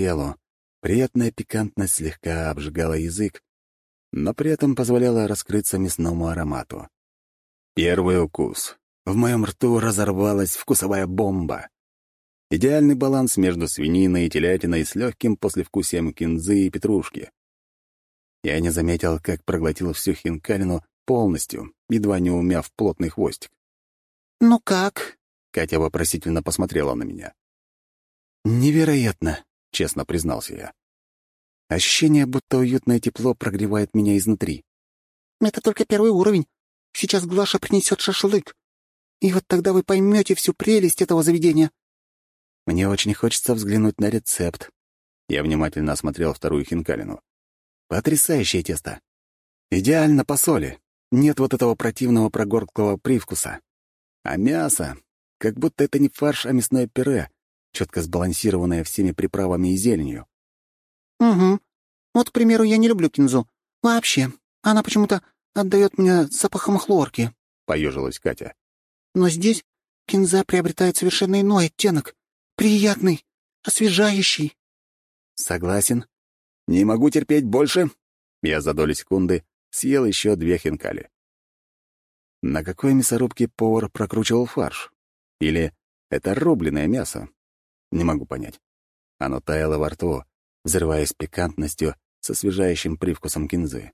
телу, приятная пикантность слегка обжигала язык, но при этом позволяла раскрыться мясному аромату. Первый укус. В моем рту разорвалась вкусовая бомба. Идеальный баланс между свининой и телятиной с легким послевкусием кинзы и петрушки. Я не заметил, как проглотил всю хинкалину полностью, едва не умяв плотный хвостик. «Ну как?» — Катя вопросительно посмотрела на меня. «Невероятно», — честно признался я. Ощущение, будто уютное тепло прогревает меня изнутри. «Это только первый уровень. Сейчас Глаша принесет шашлык. И вот тогда вы поймете всю прелесть этого заведения». Мне очень хочется взглянуть на рецепт. Я внимательно осмотрел вторую хинкалину. Потрясающее тесто. Идеально по соли. Нет вот этого противного прогорклого привкуса. А мясо, как будто это не фарш, а мясное пюре, четко сбалансированное всеми приправами и зеленью. «Угу. Вот, к примеру, я не люблю кинзу. Вообще. Она почему-то отдает мне запахом хлорки», — поежилась Катя. «Но здесь кинза приобретает совершенно иной оттенок. Приятный, освежающий». «Согласен. Не могу терпеть больше». Я за доли секунды съел еще две хинкали. На какой мясорубке повар прокручивал фарш? Или это рубленое мясо? Не могу понять. Оно таяло во рту, взрываясь пикантностью с освежающим привкусом кинзы.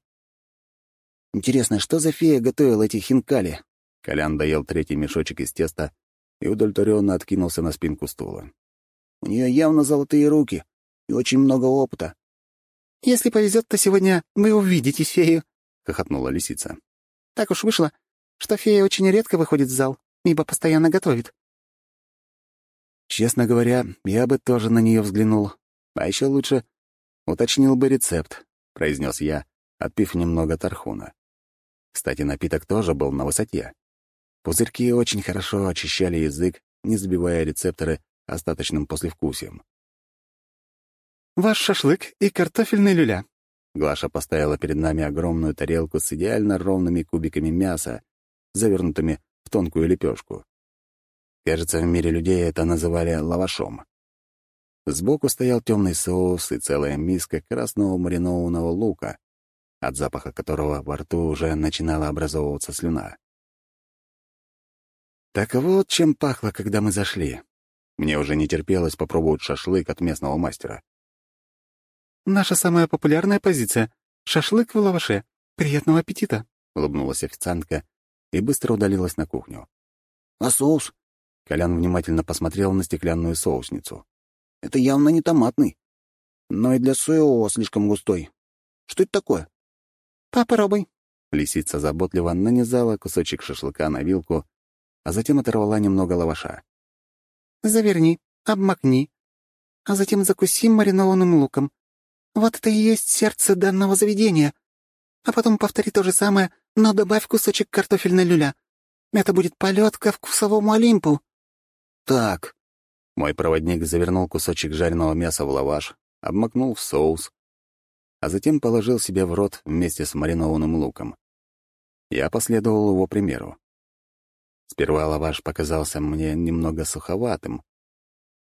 «Интересно, что за фея готовила эти хинкали?» Колян доел третий мешочек из теста и удовлетворенно откинулся на спинку стула. «У нее явно золотые руки и очень много опыта». «Если повезет, то сегодня вы увидите фею», — хохотнула лисица. «Так уж вышло, что фея очень редко выходит в зал, ибо постоянно готовит». Честно говоря, я бы тоже на нее взглянул, а еще лучше уточнил бы рецепт, произнес я, отпив немного тархуна. Кстати, напиток тоже был на высоте. Пузырьки очень хорошо очищали язык, не забивая рецепторы остаточным послевкусием. «Ваш шашлык и картофельный люля». Глаша поставила перед нами огромную тарелку с идеально ровными кубиками мяса, завернутыми в тонкую лепешку. Кажется, в мире людей это называли лавашом. Сбоку стоял темный соус и целая миска красного маринованного лука, от запаха которого во рту уже начинала образовываться слюна. Так вот, чем пахло, когда мы зашли. Мне уже не терпелось попробовать шашлык от местного мастера. «Наша самая популярная позиция — шашлык в лаваше. Приятного аппетита!» — улыбнулась официантка и быстро удалилась на кухню. «А соус?» Колян внимательно посмотрел на стеклянную соусницу. Это явно не томатный. Но и для соевого слишком густой. Что это такое? Попробуй. Лисица заботливо нанизала кусочек шашлыка на вилку, а затем оторвала немного лаваша. Заверни, обмакни, а затем закуси маринованным луком. Вот это и есть сердце данного заведения. А потом повтори то же самое, но добавь кусочек картофельной люля. Это будет полет ко вкусовому Олимпу. Так, мой проводник завернул кусочек жареного мяса в лаваш, обмакнул в соус, а затем положил себе в рот вместе с маринованным луком. Я последовал его примеру. Сперва лаваш показался мне немного суховатым,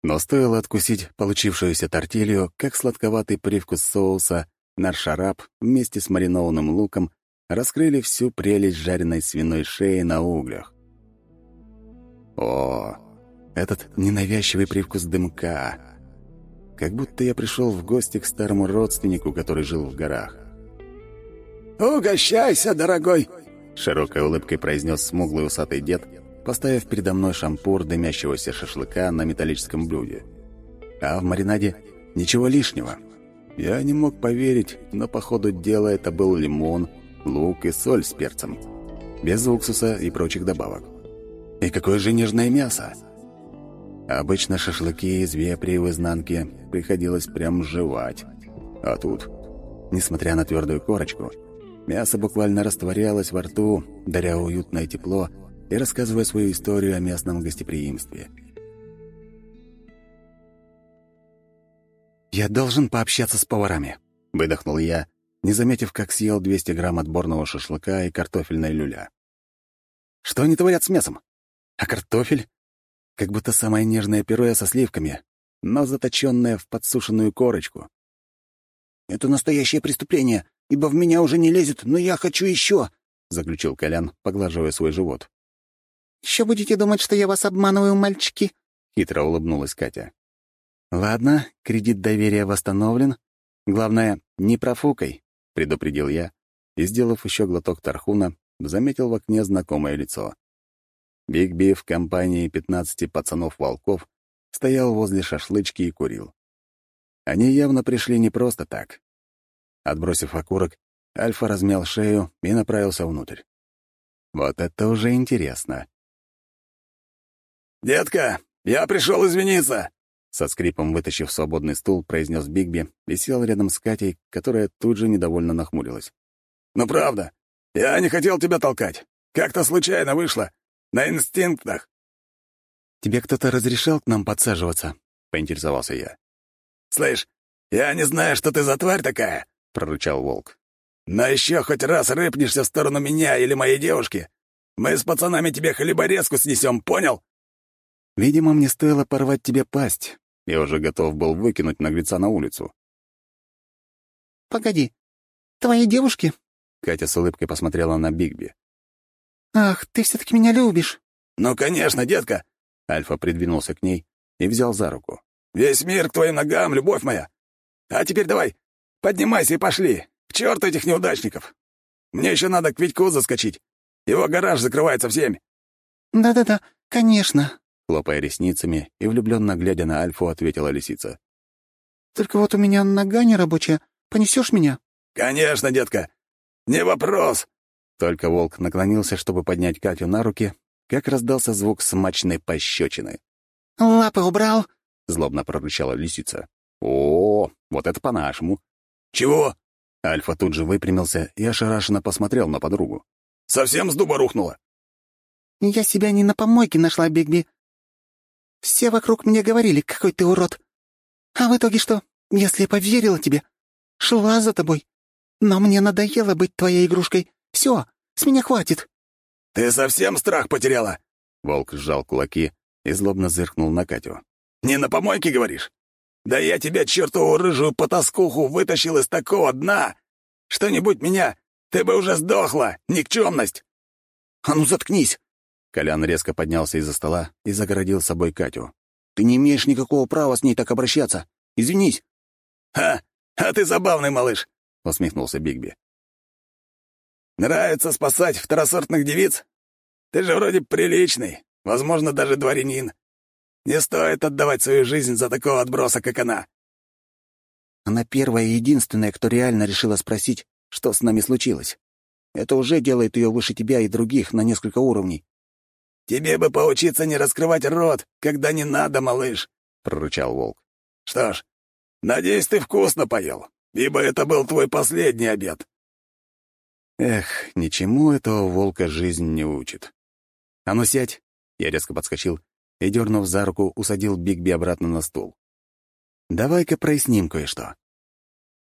но стоило откусить получившуюся тортилью, как сладковатый привкус соуса наршарап вместе с маринованным луком раскрыли всю прелесть жареной свиной шеи на углях. О, этот ненавязчивый привкус дымка. Как будто я пришел в гости к старому родственнику, который жил в горах. «Угощайся, дорогой!» Широкой улыбкой произнес смуглый усатый дед, поставив передо мной шампур дымящегося шашлыка на металлическом блюде. А в маринаде ничего лишнего. Я не мог поверить, но по ходу дела это был лимон, лук и соль с перцем. Без уксуса и прочих добавок. И какое же нежное мясо! Обычно шашлыки из вепри в изнанке приходилось прям жевать. А тут, несмотря на твердую корочку, мясо буквально растворялось во рту, даря уютное тепло и рассказывая свою историю о местном гостеприимстве. «Я должен пообщаться с поварами», — выдохнул я, не заметив, как съел 200 грамм отборного шашлыка и картофельной люля. «Что они творят с мясом? А картофель? Как будто самое нежное пюре со сливками. но заточенная в подсушенную корочку. «Это настоящее преступление, ибо в меня уже не лезет, но я хочу еще», — заключил Колян, поглаживая свой живот. «Еще будете думать, что я вас обманываю, мальчики?» — хитро улыбнулась Катя. «Ладно, кредит доверия восстановлен. Главное, не профукай», — предупредил я, и, сделав еще глоток тархуна, заметил в окне знакомое лицо. Биг Би в компании пятнадцати пацанов-волков стоял возле шашлычки и курил. Они явно пришли не просто так. Отбросив окурок, Альфа размял шею и направился внутрь. Вот это уже интересно. «Детка, я пришел извиниться!» Со скрипом вытащив свободный стул, произнес Бигби и сел рядом с Катей, которая тут же недовольно нахмурилась. «Ну правда, я не хотел тебя толкать. Как-то случайно вышло. На инстинктах». «Тебе кто-то разрешал к нам подсаживаться?» — поинтересовался я. «Слышь, я не знаю, что ты за тварь такая», — прорычал волк. «Но еще хоть раз рыпнешься в сторону меня или моей девушки, мы с пацанами тебе хлеборезку снесем, понял?» Видимо, мне стоило порвать тебе пасть. Я уже готов был выкинуть наглеца на улицу. «Погоди, твои девушки?» Катя с улыбкой посмотрела на Бигби. «Ах, ты все-таки меня любишь!» «Ну, конечно, детка!» Альфа придвинулся к ней и взял за руку. «Весь мир к твоим ногам, любовь моя! А теперь давай, поднимайся и пошли! К черту этих неудачников! Мне еще надо к Витьку заскочить! Его гараж закрывается в семь!» «Да-да-да, конечно!» Хлопая ресницами и влюбленно глядя на Альфу, ответила лисица. «Только вот у меня нога не рабочая. Понесешь меня?» «Конечно, детка! Не вопрос!» Только волк наклонился, чтобы поднять Катю на руки, как раздался звук смачной пощечины. «Лапы убрал!» — злобно прорычала лисица. «О, вот это по-нашему!» «Чего?» Альфа тут же выпрямился и ошарашенно посмотрел на подругу. «Совсем с дуба рухнула?» «Я себя не на помойке нашла, Бигби. Все вокруг мне говорили, какой ты урод. А в итоге что, если я поверила тебе? Шла за тобой. Но мне надоело быть твоей игрушкой. Все, с меня хватит». «Ты совсем страх потеряла?» Волк сжал кулаки и злобно зыркнул на Катю. «Не на помойке, говоришь? Да я тебя, чертову рыжую потаскуху, вытащил из такого дна! Что-нибудь меня, ты бы уже сдохла, никчемность!» «А ну, заткнись!» Колян резко поднялся из-за стола и загородил собой Катю. «Ты не имеешь никакого права с ней так обращаться. Извинись!» «Ха! А ты забавный малыш!» — усмехнулся Бигби. «Нравится спасать второсортных девиц? Ты же вроде приличный, возможно, даже дворянин. Не стоит отдавать свою жизнь за такого отброса, как она». Она первая и единственная, кто реально решила спросить, что с нами случилось. Это уже делает ее выше тебя и других на несколько уровней. «Тебе бы поучиться не раскрывать рот, когда не надо, малыш», — прорычал волк. «Что ж, надеюсь, ты вкусно поел, ибо это был твой последний обед». Эх, ничему этого волка жизнь не учит. «А ну сядь!» — я резко подскочил и, дернув за руку, усадил Бигби обратно на стул. «Давай-ка проясним кое-что.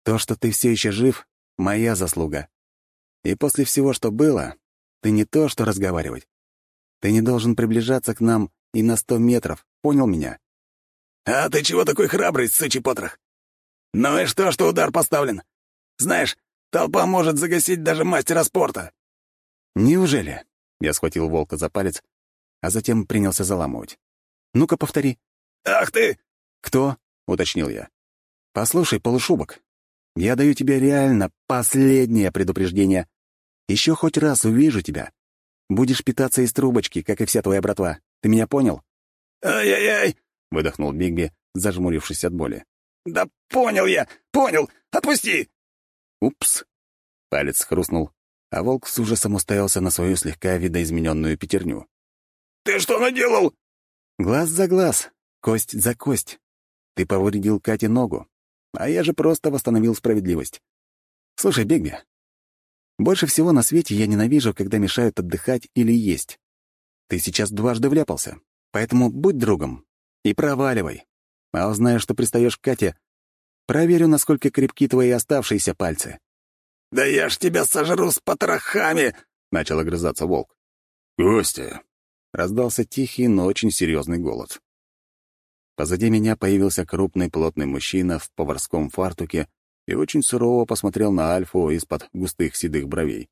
То, что ты все еще жив, — моя заслуга. И после всего, что было, ты не то, что разговаривать. Ты не должен приближаться к нам и на сто метров, понял меня?» «А ты чего такой храбрый, сычий потрох? Ну и что, что удар поставлен? Знаешь, толпа может загасить даже мастера спорта». «Неужели?» — я схватил волка за палец, а затем принялся заламывать. «Ну-ка, повтори». «Ах ты!» «Кто?» — уточнил я. «Послушай, полушубок, я даю тебе реально последнее предупреждение. Еще хоть раз увижу тебя. Будешь питаться из трубочки, как и вся твоя братва. Ты меня понял?» «Ай-яй-яй!» — выдохнул Бигби, зажмурившись от боли. «Да понял я! Понял! Отпусти!» «Упс!» Палец хрустнул, а волк с ужасом уставился на свою слегка видоизмененную пятерню. «Ты что наделал?» «Глаз за глаз, кость за кость. Ты повредил Кате ногу, а я же просто восстановил справедливость. Слушай, Бигби, больше всего на свете я ненавижу, когда мешают отдыхать или есть. Ты сейчас дважды вляпался, поэтому будь другом и проваливай. А узнаю, что пристаешь к Кате, проверю, насколько крепки твои оставшиеся пальцы». «Да я ж тебя сожру с потрохами!» — начал огрызаться волк. «Гостя!» — раздался тихий, но очень серьезный голос. Позади меня появился крупный плотный мужчина в поварском фартуке и очень сурово посмотрел на Альфу из-под густых седых бровей.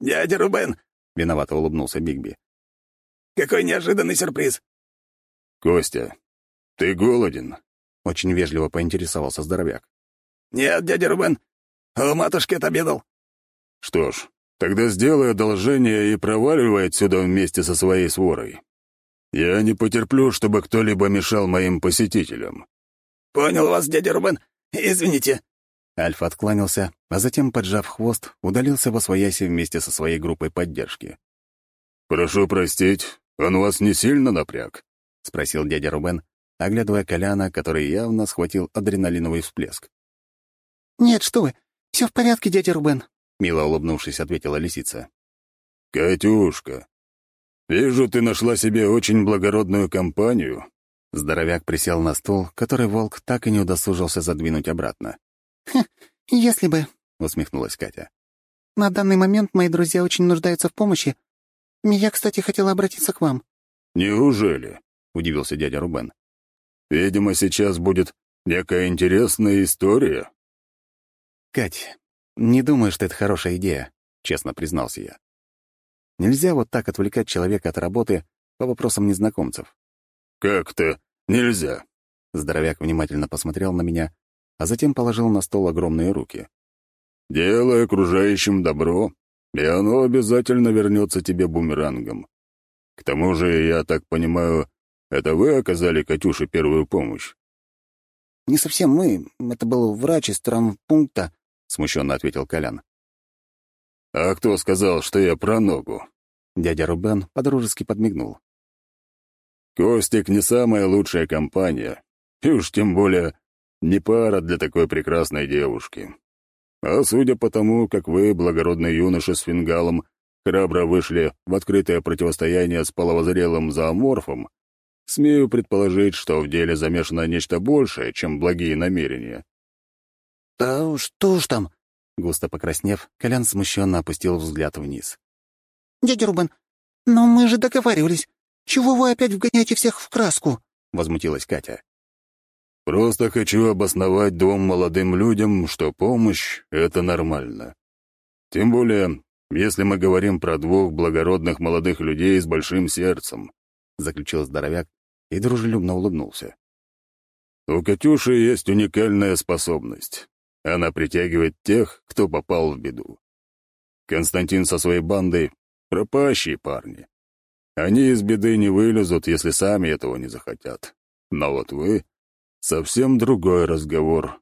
«Дядя Рубен!» — виновато улыбнулся Бигби. «Какой неожиданный сюрприз!» «Костя, ты голоден?» — очень вежливо поинтересовался здоровяк. «Нет, дядя Рубен, у матушки отобедал». «Что ж, тогда сделай одолжение и проваливай отсюда вместе со своей сворой. Я не потерплю, чтобы кто-либо мешал моим посетителям». «Понял вас, дядя Рубен. Извините». Альфа откланялся, а затем, поджав хвост, удалился во свояси вместе со своей группой поддержки. «Прошу простить, он вас не сильно напряг?» — спросил дядя Рубен, оглядывая Коляна, который явно схватил адреналиновый всплеск. «Нет, что вы, все в порядке, дядя Рубен», — мило улыбнувшись, ответила лисица. «Катюшка, «Вижу, ты нашла себе очень благородную компанию». Здоровяк присел на стул, который волк так и не удосужился задвинуть обратно. «Хм, если бы», — усмехнулась Катя. «На данный момент мои друзья очень нуждаются в помощи. Я, кстати, хотела обратиться к вам». «Неужели?» — удивился дядя Рубен. «Видимо, сейчас будет некая интересная история». «Кать, не думаю, что это хорошая идея», — честно признался я. Нельзя вот так отвлекать человека от работы по вопросам незнакомцев. «Как-то нельзя?» Здоровяк внимательно посмотрел на меня, а затем положил на стол огромные руки. «Делай окружающим добро, и оно обязательно вернется тебе бумерангом. К тому же, я так понимаю, это вы оказали Катюше первую помощь?» «Не совсем мы. Это был врач из травмпункта», — смущенно ответил Колян. «А кто сказал, что я про ногу?» Дядя Рубен подружески подмигнул. «Костик не самая лучшая компания, и уж тем более не пара для такой прекрасной девушки. А судя по тому, как вы, благородный юноша с фингалом, храбро вышли в открытое противостояние с половозрелым зооморфом, смею предположить, что в деле замешано нечто большее, чем благие намерения». «Да что уж там?» Густо покраснев, Колян смущенно опустил взгляд вниз. «Дядя Рубен, но мы же договаривались. Чего вы опять вгоняете всех в краску?» — возмутилась Катя. «Просто хочу обосновать двум молодым людям, что помощь — это нормально. Тем более, если мы говорим про двух благородных молодых людей с большим сердцем», — заключил здоровяк и дружелюбно улыбнулся. «У Катюши есть уникальная способность. Она притягивает тех, кто попал в беду. Константин со своей бандой — пропащие парни. Они из беды не вылезут, если сами этого не захотят. Но вот вы — совсем другой разговор.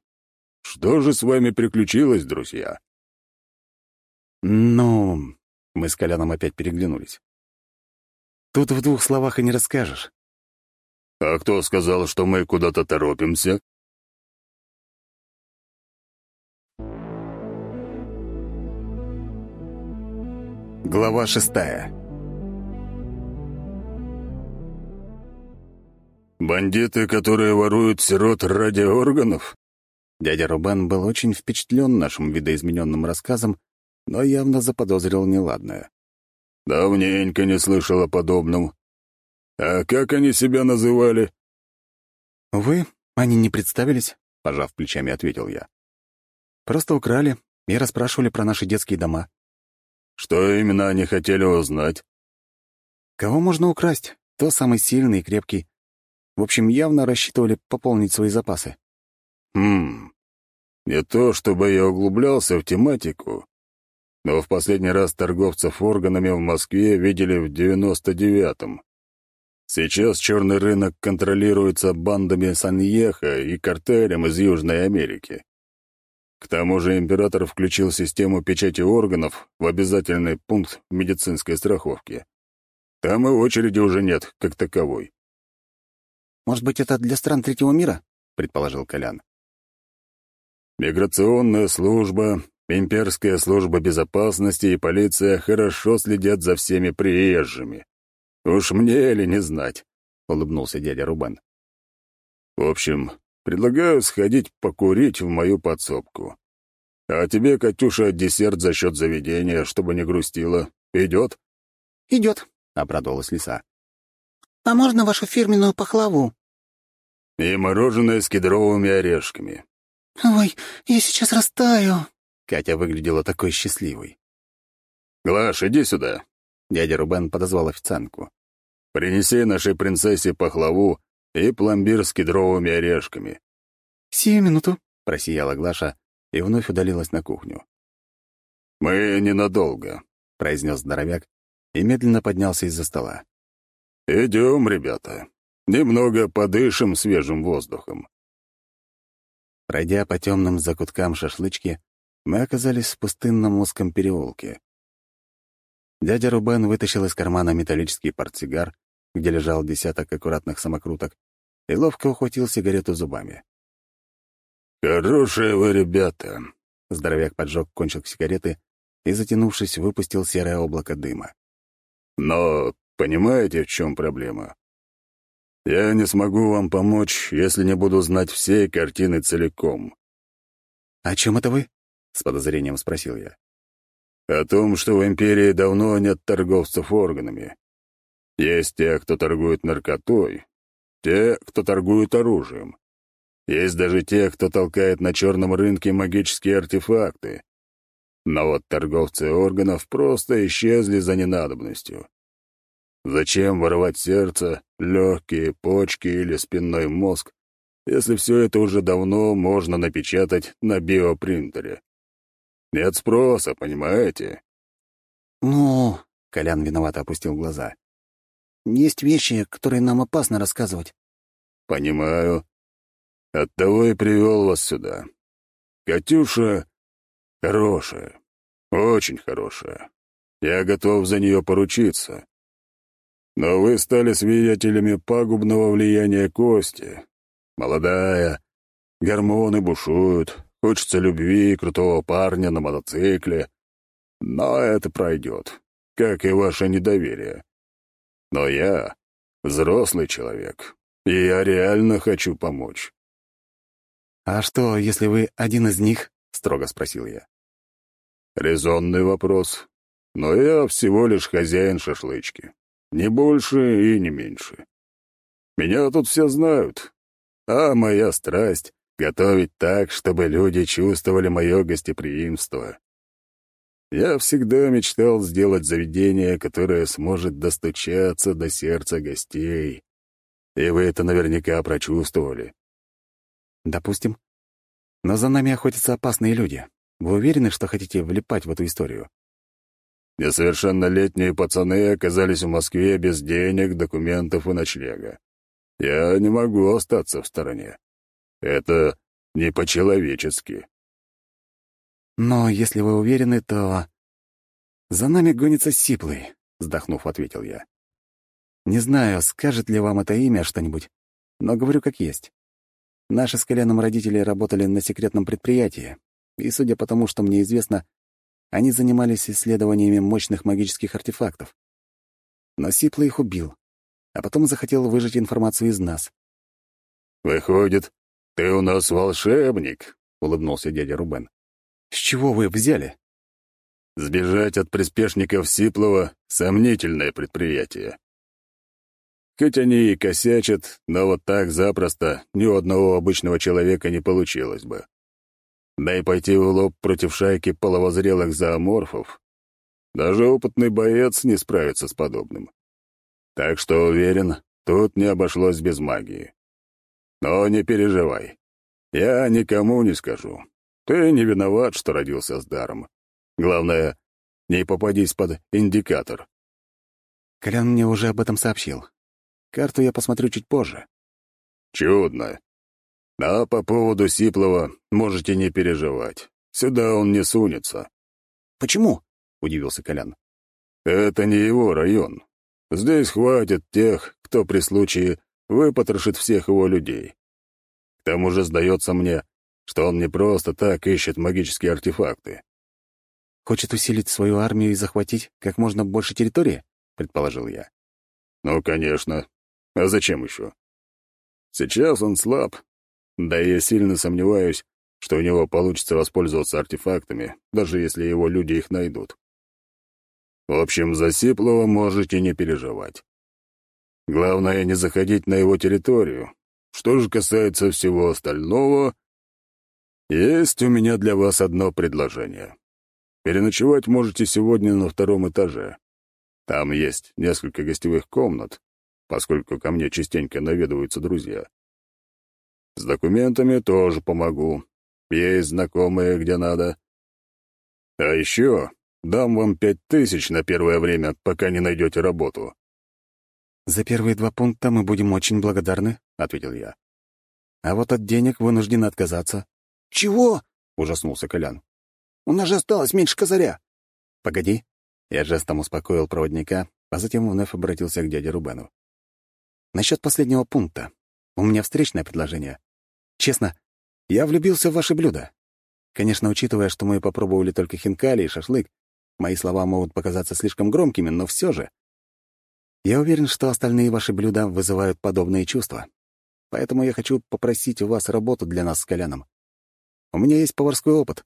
Что же с вами приключилось, друзья? Ну, мы с Коляном опять переглянулись. Тут в двух словах и не расскажешь. А кто сказал, что мы куда-то торопимся? Глава шестая «Бандиты, которые воруют сирот ради органов?» Дядя Рубан был очень впечатлен нашим видоизмененным рассказом, но явно заподозрил неладное. «Давненько не слышал о подобном. А как они себя называли?» «Вы? Они не представились?» — пожав плечами, ответил я. «Просто украли и расспрашивали про наши детские дома». Что именно они хотели узнать? Кого можно украсть? Кто самый сильный и крепкий? В общем, явно рассчитывали пополнить свои запасы. Хм, не то чтобы я углублялся в тематику, но в последний раз торговцев органами в Москве видели в девяносто девятом. Сейчас черный рынок контролируется бандами Саньеха и картелем из Южной Америки. К тому же император включил систему печати органов в обязательный пункт медицинской страховки. Там и очереди уже нет, как таковой. «Может быть, это для стран третьего мира?» — предположил Колян. «Миграционная служба, имперская служба безопасности и полиция хорошо следят за всеми приезжими. Уж мне ли не знать?» — улыбнулся дядя Рубан. «В общем, Предлагаю сходить покурить в мою подсобку. А тебе, Катюша, десерт за счет заведения, чтобы не грустила. Идет? Идет, обрадовалась лиса. А можно вашу фирменную пахлаву? и мороженое с кедровыми орешками». «Ой, я сейчас растаю!» Катя выглядела такой счастливой. «Глаш, иди сюда!» Дядя Рубен подозвал официантку. «Принеси нашей принцессе пахлаву и пломбир с кедровыми орешками». «Сию минуту», — просияла Глаша и вновь удалилась на кухню. «Мы ненадолго», — произнес здоровяк и медленно поднялся из-за стола. «Идем, ребята. Немного подышим свежим воздухом». Пройдя по темным закуткам шашлычки, мы оказались в пустынном узком переулке. Дядя Рубен вытащил из кармана металлический портсигар, где лежал десяток аккуратных самокруток, и ловко ухватил сигарету зубами. «Хорошие вы ребята!» Здоровяк поджег кончик сигареты и, затянувшись, выпустил серое облако дыма. «Но понимаете, в чем проблема? Я не смогу вам помочь, если не буду знать всей картины целиком». «О чем это вы?» — с подозрением спросил я. «О том, что в империи давно нет торговцев органами. Есть те, кто торгует наркотой, те, кто торгует оружием. Есть даже те, кто толкает на черном рынке магические артефакты. Но вот торговцы органов просто исчезли за ненадобностью. Зачем воровать сердце, легкие, почки или спинной мозг, если все это уже давно можно напечатать на биопринтере? Нет спроса, понимаете? «Ну...» — Колян виновато опустил глаза. «Есть вещи, которые нам опасно рассказывать». «Понимаю. Оттого и привел вас сюда. Катюша хорошая, очень хорошая. Я готов за нее поручиться. Но вы стали свидетелями пагубного влияния Кости. Молодая, гормоны бушуют, хочется любви и крутого парня на мотоцикле. Но это пройдет, как и ваше недоверие. Но я взрослый человек, и я реально хочу помочь. «А что, если вы один из них?» — строго спросил я. «Резонный вопрос. Но я всего лишь хозяин шашлычки. Не больше и не меньше. Меня тут все знают. А моя страсть — готовить так, чтобы люди чувствовали мое гостеприимство. Я всегда мечтал сделать заведение, которое сможет достучаться до сердца гостей. И вы это наверняка прочувствовали. Допустим. Но за нами охотятся опасные люди. Вы уверены, что хотите влипать в эту историю? Несовершеннолетние пацаны оказались в Москве без денег, документов и ночлега. Я не могу остаться в стороне. Это не по-человечески. Но если вы уверены, то... За нами гонится Сиплый, вздохнув, ответил я. Не знаю, скажет ли вам это имя что-нибудь, но говорю как есть. Наши с Коляном родители работали на секретном предприятии, и, судя по тому, что мне известно, они занимались исследованиями мощных магических артефактов. Но Сипла их убил, а потом захотел выжать информацию из нас. «Выходит, ты у нас волшебник», — улыбнулся дядя Рубен. «С чего вы взяли?» «Сбежать от приспешников Сиплова — сомнительное предприятие. Хоть они и косячат, но вот так запросто ни у одного обычного человека не получилось бы. Да и пойти в лоб против шайки половозрелых зооморфов даже опытный боец не справится с подобным. Так что уверен, тут не обошлось без магии. Но не переживай. Я никому не скажу. Ты не виноват, что родился с даром. Главное, не попадись под индикатор. Колян мне уже об этом сообщил. Карту я посмотрю чуть позже. Чудно. А по поводу Сиплова можете не переживать. Сюда он не сунется. Почему? удивился Колян. Это не его район. Здесь хватит тех, кто при случае выпотрошит всех его людей. К тому же сдается мне, что он не просто так ищет магические артефакты. Хочет усилить свою армию и захватить как можно больше территории, предположил я. Ну, конечно. А зачем еще? Сейчас он слаб, да и я сильно сомневаюсь, что у него получится воспользоваться артефактами, даже если его люди их найдут. В общем, за Сиплова можете не переживать. Главное, не заходить на его территорию, Что же касается всего остального, есть у меня для вас одно предложение. Переночевать можете сегодня на втором этаже. Там есть несколько гостевых комнат, поскольку ко мне частенько наведываются друзья. С документами тоже помогу. Есть знакомые, где надо. А еще дам вам пять тысяч на первое время, пока не найдете работу. «За первые два пункта мы будем очень благодарны», — ответил я. «А вот от денег вынуждены отказаться». «Чего?» — ужаснулся Колян. «У нас же осталось меньше козыря». «Погоди». Я жестом успокоил проводника, а затем вновь обратился к дяде Рубену. «Насчет последнего пункта. У меня встречное предложение. Честно, я влюбился в ваши блюда. Конечно, учитывая, что мы попробовали только хинкали и шашлык, мои слова могут показаться слишком громкими, но все же. Я уверен, что остальные ваши блюда вызывают подобные чувства. Поэтому я хочу попросить у вас работу для нас с Коляном. У меня есть поварской опыт,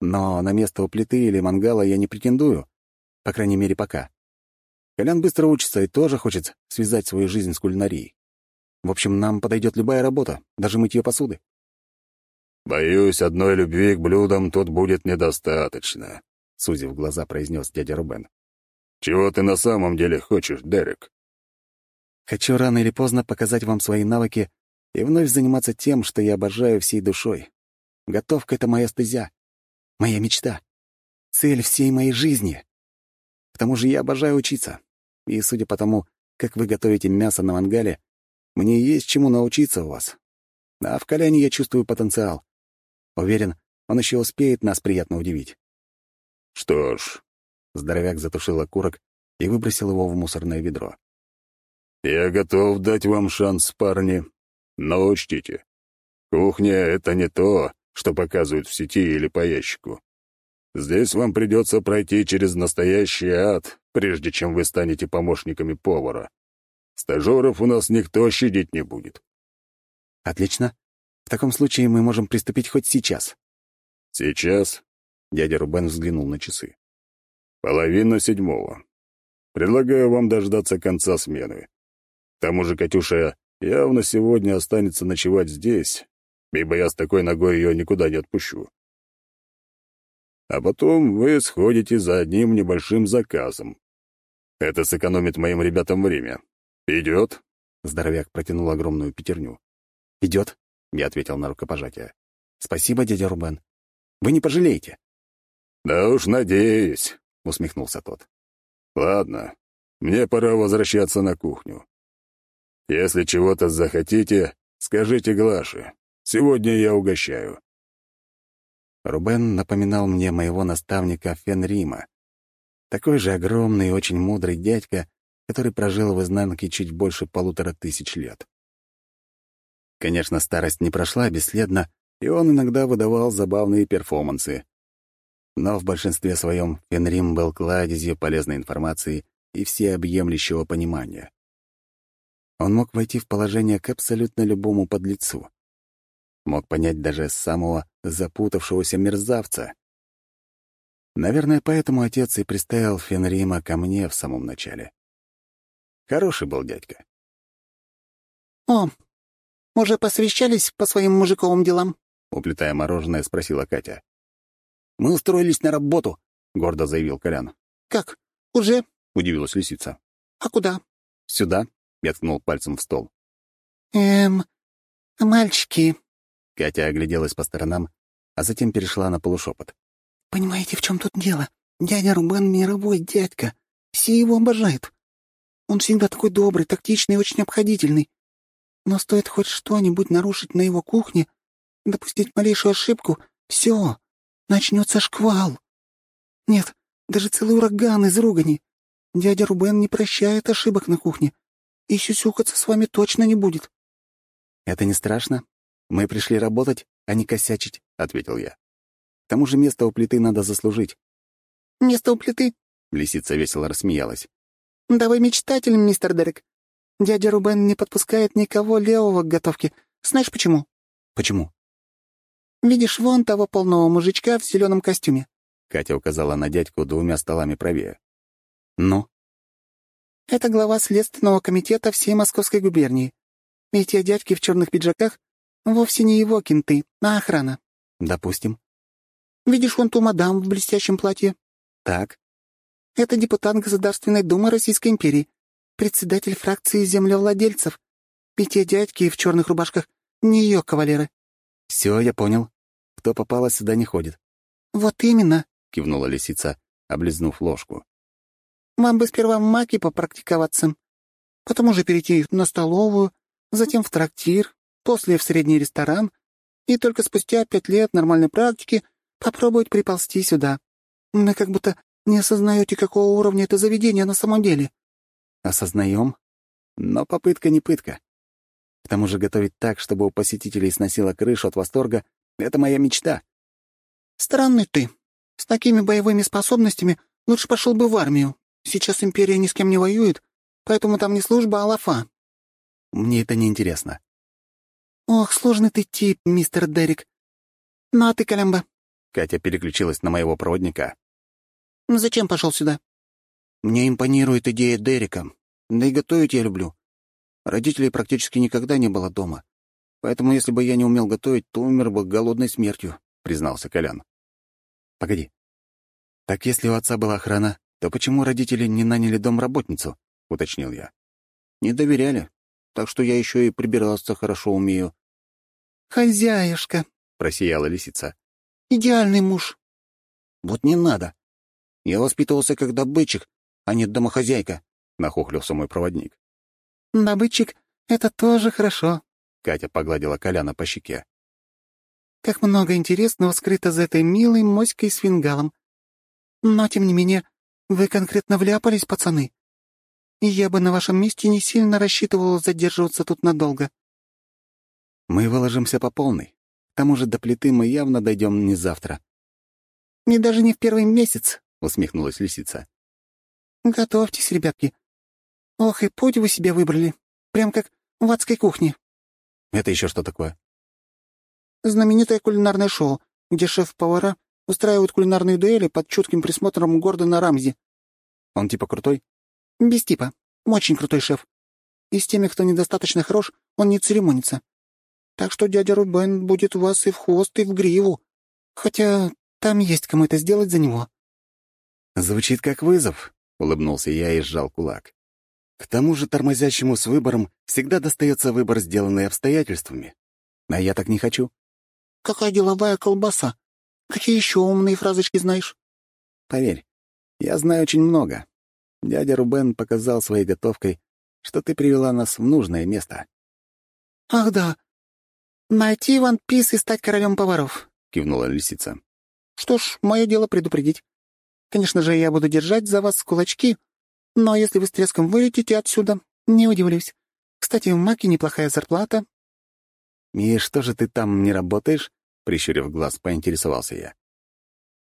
но на место у плиты или мангала я не претендую, по крайней мере, пока. Колян быстро учится и тоже хочет связать свою жизнь с кулинарией. В общем, нам подойдет любая работа, даже мытье посуды. «Боюсь, одной любви к блюдам тут будет недостаточно», — сузив глаза, произнес дядя Рубен. «Чего ты на самом деле хочешь, Дерек?» «Хочу рано или поздно показать вам свои навыки и вновь заниматься тем, что я обожаю всей душой. Готовка — это моя стезя, моя мечта, цель всей моей жизни. К тому же я обожаю учиться. И судя по тому, как вы готовите мясо на мангале, мне есть чему научиться у вас. А в Коляне я чувствую потенциал. Уверен, он еще успеет нас приятно удивить. Что ж, здоровяк затушил окурок и выбросил его в мусорное ведро. Я готов дать вам шанс, парни. Но учтите, кухня — это не то, что показывают в сети или по ящику. Здесь вам придется пройти через настоящий ад, прежде чем вы станете помощниками повара. Стажеров у нас никто щадить не будет. Отлично. В таком случае мы можем приступить хоть сейчас. Сейчас? Дядя Рубен взглянул на часы. Половина седьмого. Предлагаю вам дождаться конца смены. К тому же Катюша явно сегодня останется ночевать здесь, ибо я с такой ногой ее никуда не отпущу. А потом вы сходите за одним небольшим заказом. Это сэкономит моим ребятам время. «Идет?» — здоровяк протянул огромную пятерню. «Идет?» — я ответил на рукопожатие. «Спасибо, дядя Рубен. Вы не пожалеете». «Да уж надеюсь», — усмехнулся тот. «Ладно, мне пора возвращаться на кухню. Если чего-то захотите, скажите Глаше. Сегодня я угощаю». Рубен напоминал мне моего наставника Фенрима. Такой же огромный и очень мудрый дядька, который прожил в изнанке чуть больше полутора тысяч лет. Конечно, старость не прошла бесследно, и он иногда выдавал забавные перформансы. Но в большинстве своем Фенрим был кладезью полезной информации и всеобъемлющего понимания. Он мог войти в положение к абсолютно любому подлецу. Мог понять даже самого запутавшегося мерзавца. Наверное, поэтому отец и приставил Фенрима ко мне в самом начале. Хороший был дядька. «О, уже посвящались по своим мужиковым делам?» — уплетая мороженое, спросила Катя. «Мы устроились на работу», — гордо заявил Колян. «Как? Уже?» — удивилась лисица. «А куда?» «Сюда», — я ткнул пальцем в стол. «Эм, мальчики...» Катя огляделась по сторонам, а затем перешла на полушепот. «Понимаете, в чем тут дело? Дядя Рубен мировой дядька. Все его обожают. Он всегда такой добрый, тактичный и очень обходительный. Но стоит хоть что-нибудь нарушить на его кухне, допустить малейшую ошибку — все, начнется шквал. Нет, даже целый ураган из ругани. Дядя Рубен не прощает ошибок на кухне, и сюсюкаться с вами точно не будет. «Это не страшно. Мы пришли работать, а не косячить», — ответил я. «К тому же место у плиты надо заслужить». «Место у плиты?» — лисица весело рассмеялась. «Да вы мечтатель, мистер Дерек. Дядя Рубен не подпускает никого левого к готовке. Знаешь почему?» «Почему?» «Видишь вон того полного мужичка в зеленом костюме?» Катя указала на дядьку двумя столами правее. «Ну?» «Это глава Следственного комитета всей Московской губернии. Эти дядьки в черных пиджаках вовсе не его кенты, а охрана. Допустим. Видишь вон ту мадам в блестящем платье? Так. Это депутат Государственной Думы Российской империи, председатель фракции землевладельцев. И те дядьки в черных рубашках не ее кавалеры. Все, я понял. Кто попало, сюда не ходит. Вот именно, кивнула лисица, облизнув ложку. Вам бы сперва в маке попрактиковаться, потом уже перейти на столовую, затем в трактир, после в средний ресторан, и только спустя пять лет нормальной практики попробовать приползти сюда. Вы как будто не осознаете, какого уровня это заведение на самом деле. Осознаем. Но попытка не пытка. К тому же готовить так, чтобы у посетителей сносило крышу от восторга — это моя мечта. Странный ты. С такими боевыми способностями лучше пошел бы в армию. Сейчас империя ни с кем не воюет, поэтому там не служба, а лафа. Мне это не интересно. Ох, сложный ты тип, мистер Дерек. Ну а ты, Колямба? Катя переключилась на моего проводника. Зачем пошел сюда? Мне импонирует идея Дерека. Да и готовить я люблю. Родителей практически никогда не было дома. Поэтому если бы я не умел готовить, то умер бы голодной смертью, признался Колян. Погоди. Так если у отца была охрана, то почему родители не наняли домработницу? уточнил я. Не доверяли, так что я еще и прибираться хорошо умею. «Хозяюшка», — просияла лисица. «Идеальный муж». «Вот не надо. Я воспитывался как добытчик, а не домохозяйка», — нахохлился мой проводник. «Добытчик — это тоже хорошо», — Катя погладила Коляна по щеке. «Как много интересного скрыто за этой милой моськой с фингалом. Но, тем не менее, вы конкретно вляпались, пацаны. И я бы на вашем месте не сильно рассчитывала задерживаться тут надолго». «Мы выложимся по полной. К тому же до плиты мы явно дойдем не завтра». «Не даже не в первый месяц», — усмехнулась лисица. «Готовьтесь, ребятки. Ох, и путь вы себе выбрали. Прям как в адской кухне». «Это еще что такое?» «Знаменитое кулинарное шоу, где шеф-повара устраивают кулинарные дуэли под чутким присмотром Гордона Рамзи». «Он типа крутой?» «Без типа. Очень крутой шеф. И с теми, кто недостаточно хорош, он не церемонится. Так что дядя Рубен будет у вас и в хвост, и в гриву. Хотя там есть кому это сделать за него». «Звучит как вызов», — улыбнулся я и сжал кулак. «К тому же тормозящему с выбором всегда достается выбор, сделанный обстоятельствами. А я так не хочу». «Какая деловая колбаса! Какие еще умные фразочки знаешь?» «Поверь, я знаю очень много. Дядя Рубен показал своей готовкой, что ты привела нас в нужное место». «Ах да, найти Ван Пис и стать королем поваров», — кивнула лисица. «Что ж, мое дело предупредить. Конечно же, я буду держать за вас кулачки, но если вы с треском вылетите отсюда, не удивлюсь. Кстати, в Маке неплохая зарплата». «И что же ты там не работаешь?» — прищурив глаз, поинтересовался я.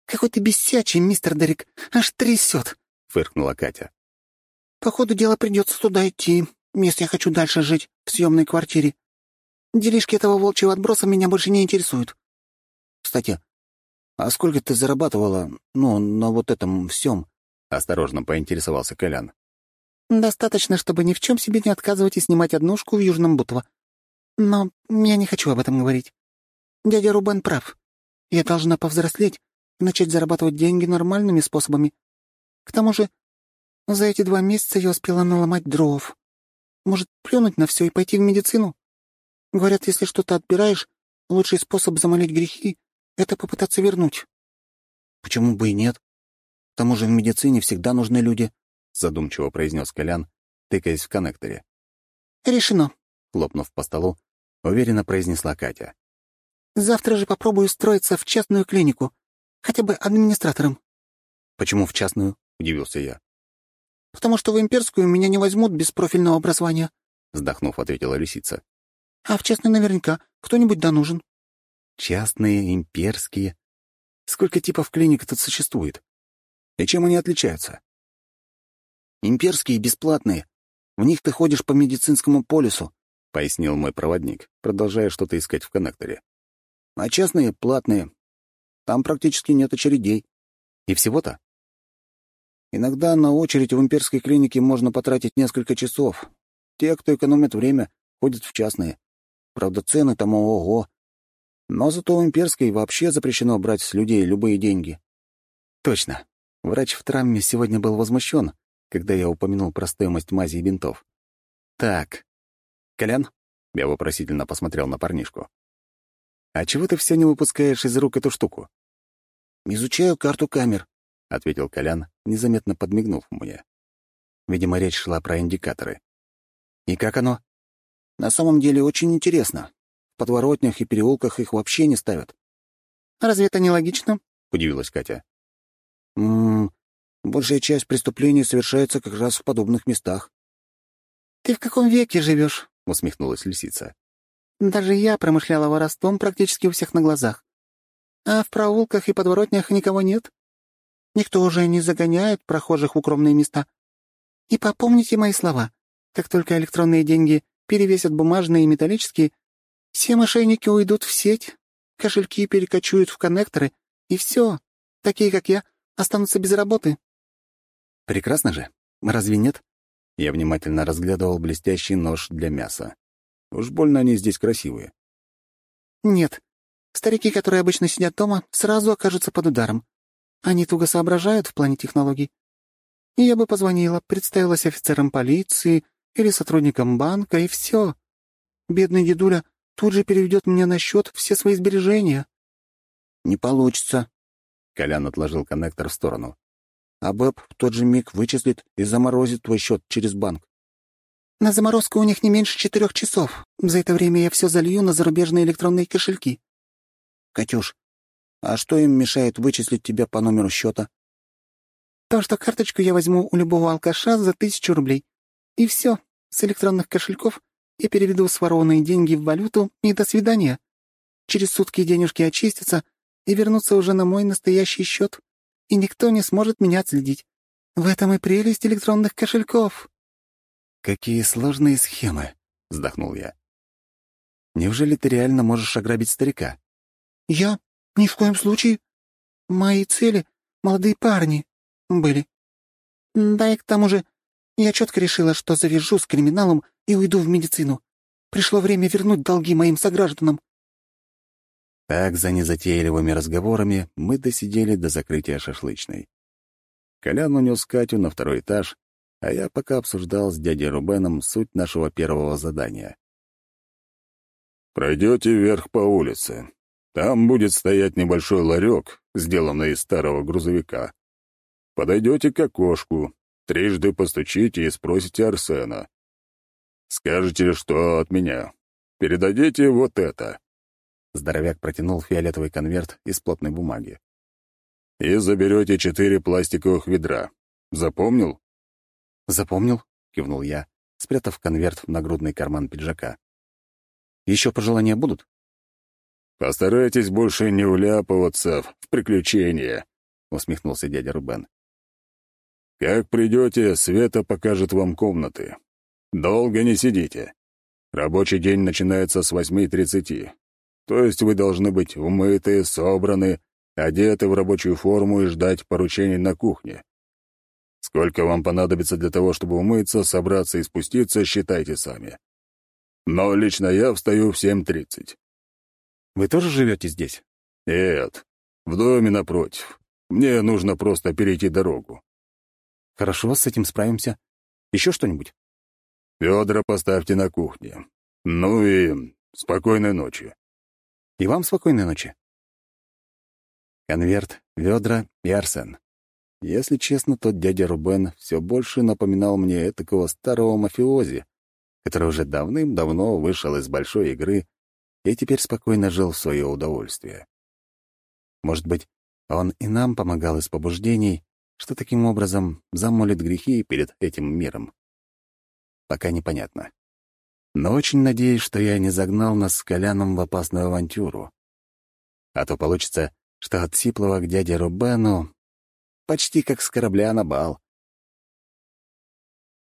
«Какой ты бесячий, мистер Дерек, аж трясет!» — фыркнула Катя. «По ходу дела придется туда идти, если я хочу дальше жить в съемной квартире. Делишки этого волчьего отброса меня больше не интересуют». «Кстати, «А сколько ты зарабатывала, ну, на вот этом всем?» — осторожно поинтересовался Колян. «Достаточно, чтобы ни в чем себе не отказывать и снимать однушку в Южном Бутово. Но я не хочу об этом говорить. Дядя Рубен прав. Я должна повзрослеть и начать зарабатывать деньги нормальными способами. К тому же за эти два месяца я успела наломать дров. Может, плюнуть на все и пойти в медицину? Говорят, если что-то отбираешь, лучший способ замолить грехи это попытаться вернуть. Почему бы и нет? К тому же в медицине всегда нужны люди, задумчиво произнес Колян, тыкаясь в коннекторе. Решено, хлопнув по столу, уверенно произнесла Катя. Завтра же попробую устроиться в частную клинику, хотя бы администратором. Почему в частную? удивился я. Потому что в имперскую меня не возьмут без профильного образования, вздохнув, ответила лисица. А в частной наверняка кто-нибудь да нужен. Частные, имперские. Сколько типов клиник тут существует? И чем они отличаются? Имперские бесплатные. В них ты ходишь по медицинскому полюсу, — пояснил мой проводник, продолжая что-то искать в коннекторе. А частные — платные. Там практически нет очередей. И всего-то. Иногда на очередь в имперской клинике можно потратить несколько часов. Те, кто экономит время, ходят в частные. Правда, цены там ого. Но зато в имперской вообще запрещено брать с людей любые деньги. Точно. Врач в травме сегодня был возмущен, когда я упомянул про стоимость мази и бинтов. Так. Колян? Я вопросительно посмотрел на парнишку. «А чего ты все не выпускаешь из рук эту штуку?» «Изучаю карту камер», — ответил Колян, незаметно подмигнув мне. Видимо, речь шла про индикаторы. «И как оно?» «На самом деле очень интересно. В подворотнях и переулках их вообще не ставят». «Разве это не логично?» — удивилась Катя. «М -м, большая часть преступлений совершается как раз в подобных местах». «Ты в каком веке живешь? усмехнулась лисица. «Даже я промышляла воровством практически у всех на глазах. А в проулках и подворотнях никого нет. Никто уже не загоняет прохожих в укромные места. И попомните мои слова. Как только электронные деньги перевесят бумажные и металлические, все мошенники уйдут в сеть, кошельки перекочуют в коннекторы, и все. Такие, как я, останутся без работы. Прекрасно же. Разве нет? Я внимательно разглядывал блестящий нож для мяса. Уж больно они здесь красивые. Нет. Старики, которые обычно сидят дома, сразу окажутся под ударом. Они туго соображают в плане технологий. И я бы позвонила, представилась офицером полиции или сотрудником банка, и все. Бедный дедуля тут же переведет мне на счет все свои сбережения. «Не получится», — Колян отложил коннектор в сторону. «А Бэб в тот же миг вычислит и заморозит твой счет через банк». «На заморозку у них не меньше четырех часов. За это время я все залью на зарубежные электронные кошельки». «Катюш, а что им мешает вычислить тебя по номеру счета?» То, что карточку я возьму у любого алкаша за тысячу рублей. И все, с электронных кошельков я переведу сворованные деньги в валюту, и до свидания. Через сутки денежки очистятся и вернутся уже на мой настоящий счет, и никто не сможет меня отследить. В этом и прелесть электронных кошельков. «Какие сложные схемы!» — вздохнул я. «Неужели ты реально можешь ограбить старика?» «Я? Ни в коем случае. Мои цели — молодые парни, были. Да и к тому же я четко решила, что завяжу с криминалом и уйду в медицину. Пришло время вернуть долги моим согражданам. Так, за незатейливыми разговорами, мы досидели до закрытия шашлычной. Колян унес Катю на второй этаж, а я пока обсуждал с дядей Рубеном суть нашего первого задания. «Пройдете вверх по улице. Там будет стоять небольшой ларек, сделанный из старого грузовика. Подойдете к окошку, трижды постучите и спросите Арсена. Скажете, что от меня. Передадите вот это». Здоровяк протянул фиолетовый конверт из плотной бумаги. «И заберете четыре пластиковых ведра. Запомнил?» «Запомнил», — кивнул я, спрятав конверт в нагрудный карман пиджака. «Еще пожелания будут?» «Постарайтесь больше не вляпываться в приключения», — усмехнулся дядя Рубен. Как придете, Света покажет вам комнаты. Долго не сидите. Рабочий день начинается с 8.30. То есть вы должны быть умыты, собраны, одеты в рабочую форму и ждать поручений на кухне. Сколько вам понадобится для того, чтобы умыться, собраться и спуститься, считайте сами. Но лично я встаю в 7.30. Вы тоже живете здесь? Нет, в доме напротив. Мне нужно просто перейти дорогу. Хорошо, с этим справимся. Еще что-нибудь? Ведра поставьте на кухне. Ну и спокойной ночи. И вам спокойной ночи. Конверт, ведра и Арсен. Если честно, то дядя Рубен все больше напоминал мне такого старого мафиози, который уже давным-давно вышел из большой игры и теперь спокойно жил в свое удовольствие. Может быть, он и нам помогал из побуждений, что таким образом замолит грехи перед этим миром. Пока непонятно. Но очень надеюсь, что я не загнал нас с Коляном в опасную авантюру. А то получится, что от Сиплова к дяде Рубену почти как с корабля на бал.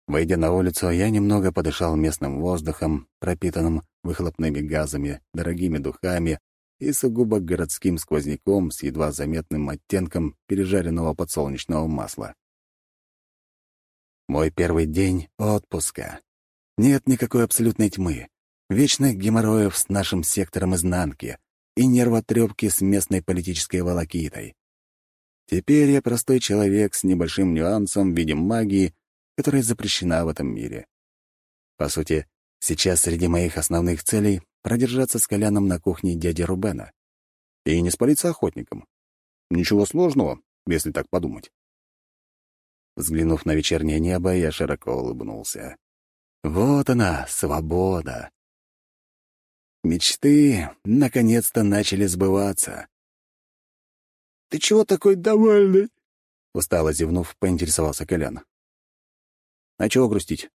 Выйдя на улицу, я немного подышал местным воздухом, пропитанным выхлопными газами, дорогими духами и сугубо городским сквозняком с едва заметным оттенком пережаренного подсолнечного масла. Мой первый день отпуска. Нет никакой абсолютной тьмы, вечных геморроев с нашим сектором изнанки и нервотрепки с местной политической волокитой. Теперь я простой человек с небольшим нюансом в виде магии, которая запрещена в этом мире. По сути, сейчас среди моих основных целей продержаться с Коляном на кухне дяди Рубена. И не спалиться охотником. Ничего сложного, если так подумать. Взглянув на вечернее небо, я широко улыбнулся. Вот она, свобода. Мечты наконец-то начали сбываться. «Ты чего такой довольный?» Устало зевнув, поинтересовался Колян. «А чего грустить?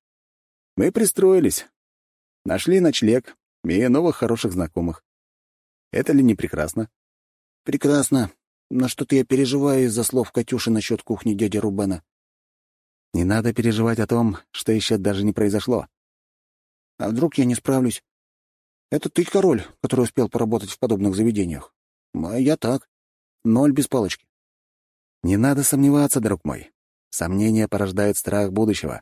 Мы пристроились. Нашли ночлег и новых хороших знакомых. Это ли не прекрасно?» «Прекрасно. Но что-то я переживаю из-за слов Катюши насчет кухни дяди Рубена. Не надо переживать о том, что еще даже не произошло. А вдруг я не справлюсь? Это ты король, который успел поработать в подобных заведениях. А я так. Ноль без палочки. Не надо сомневаться, друг мой. Сомнения порождают страх будущего,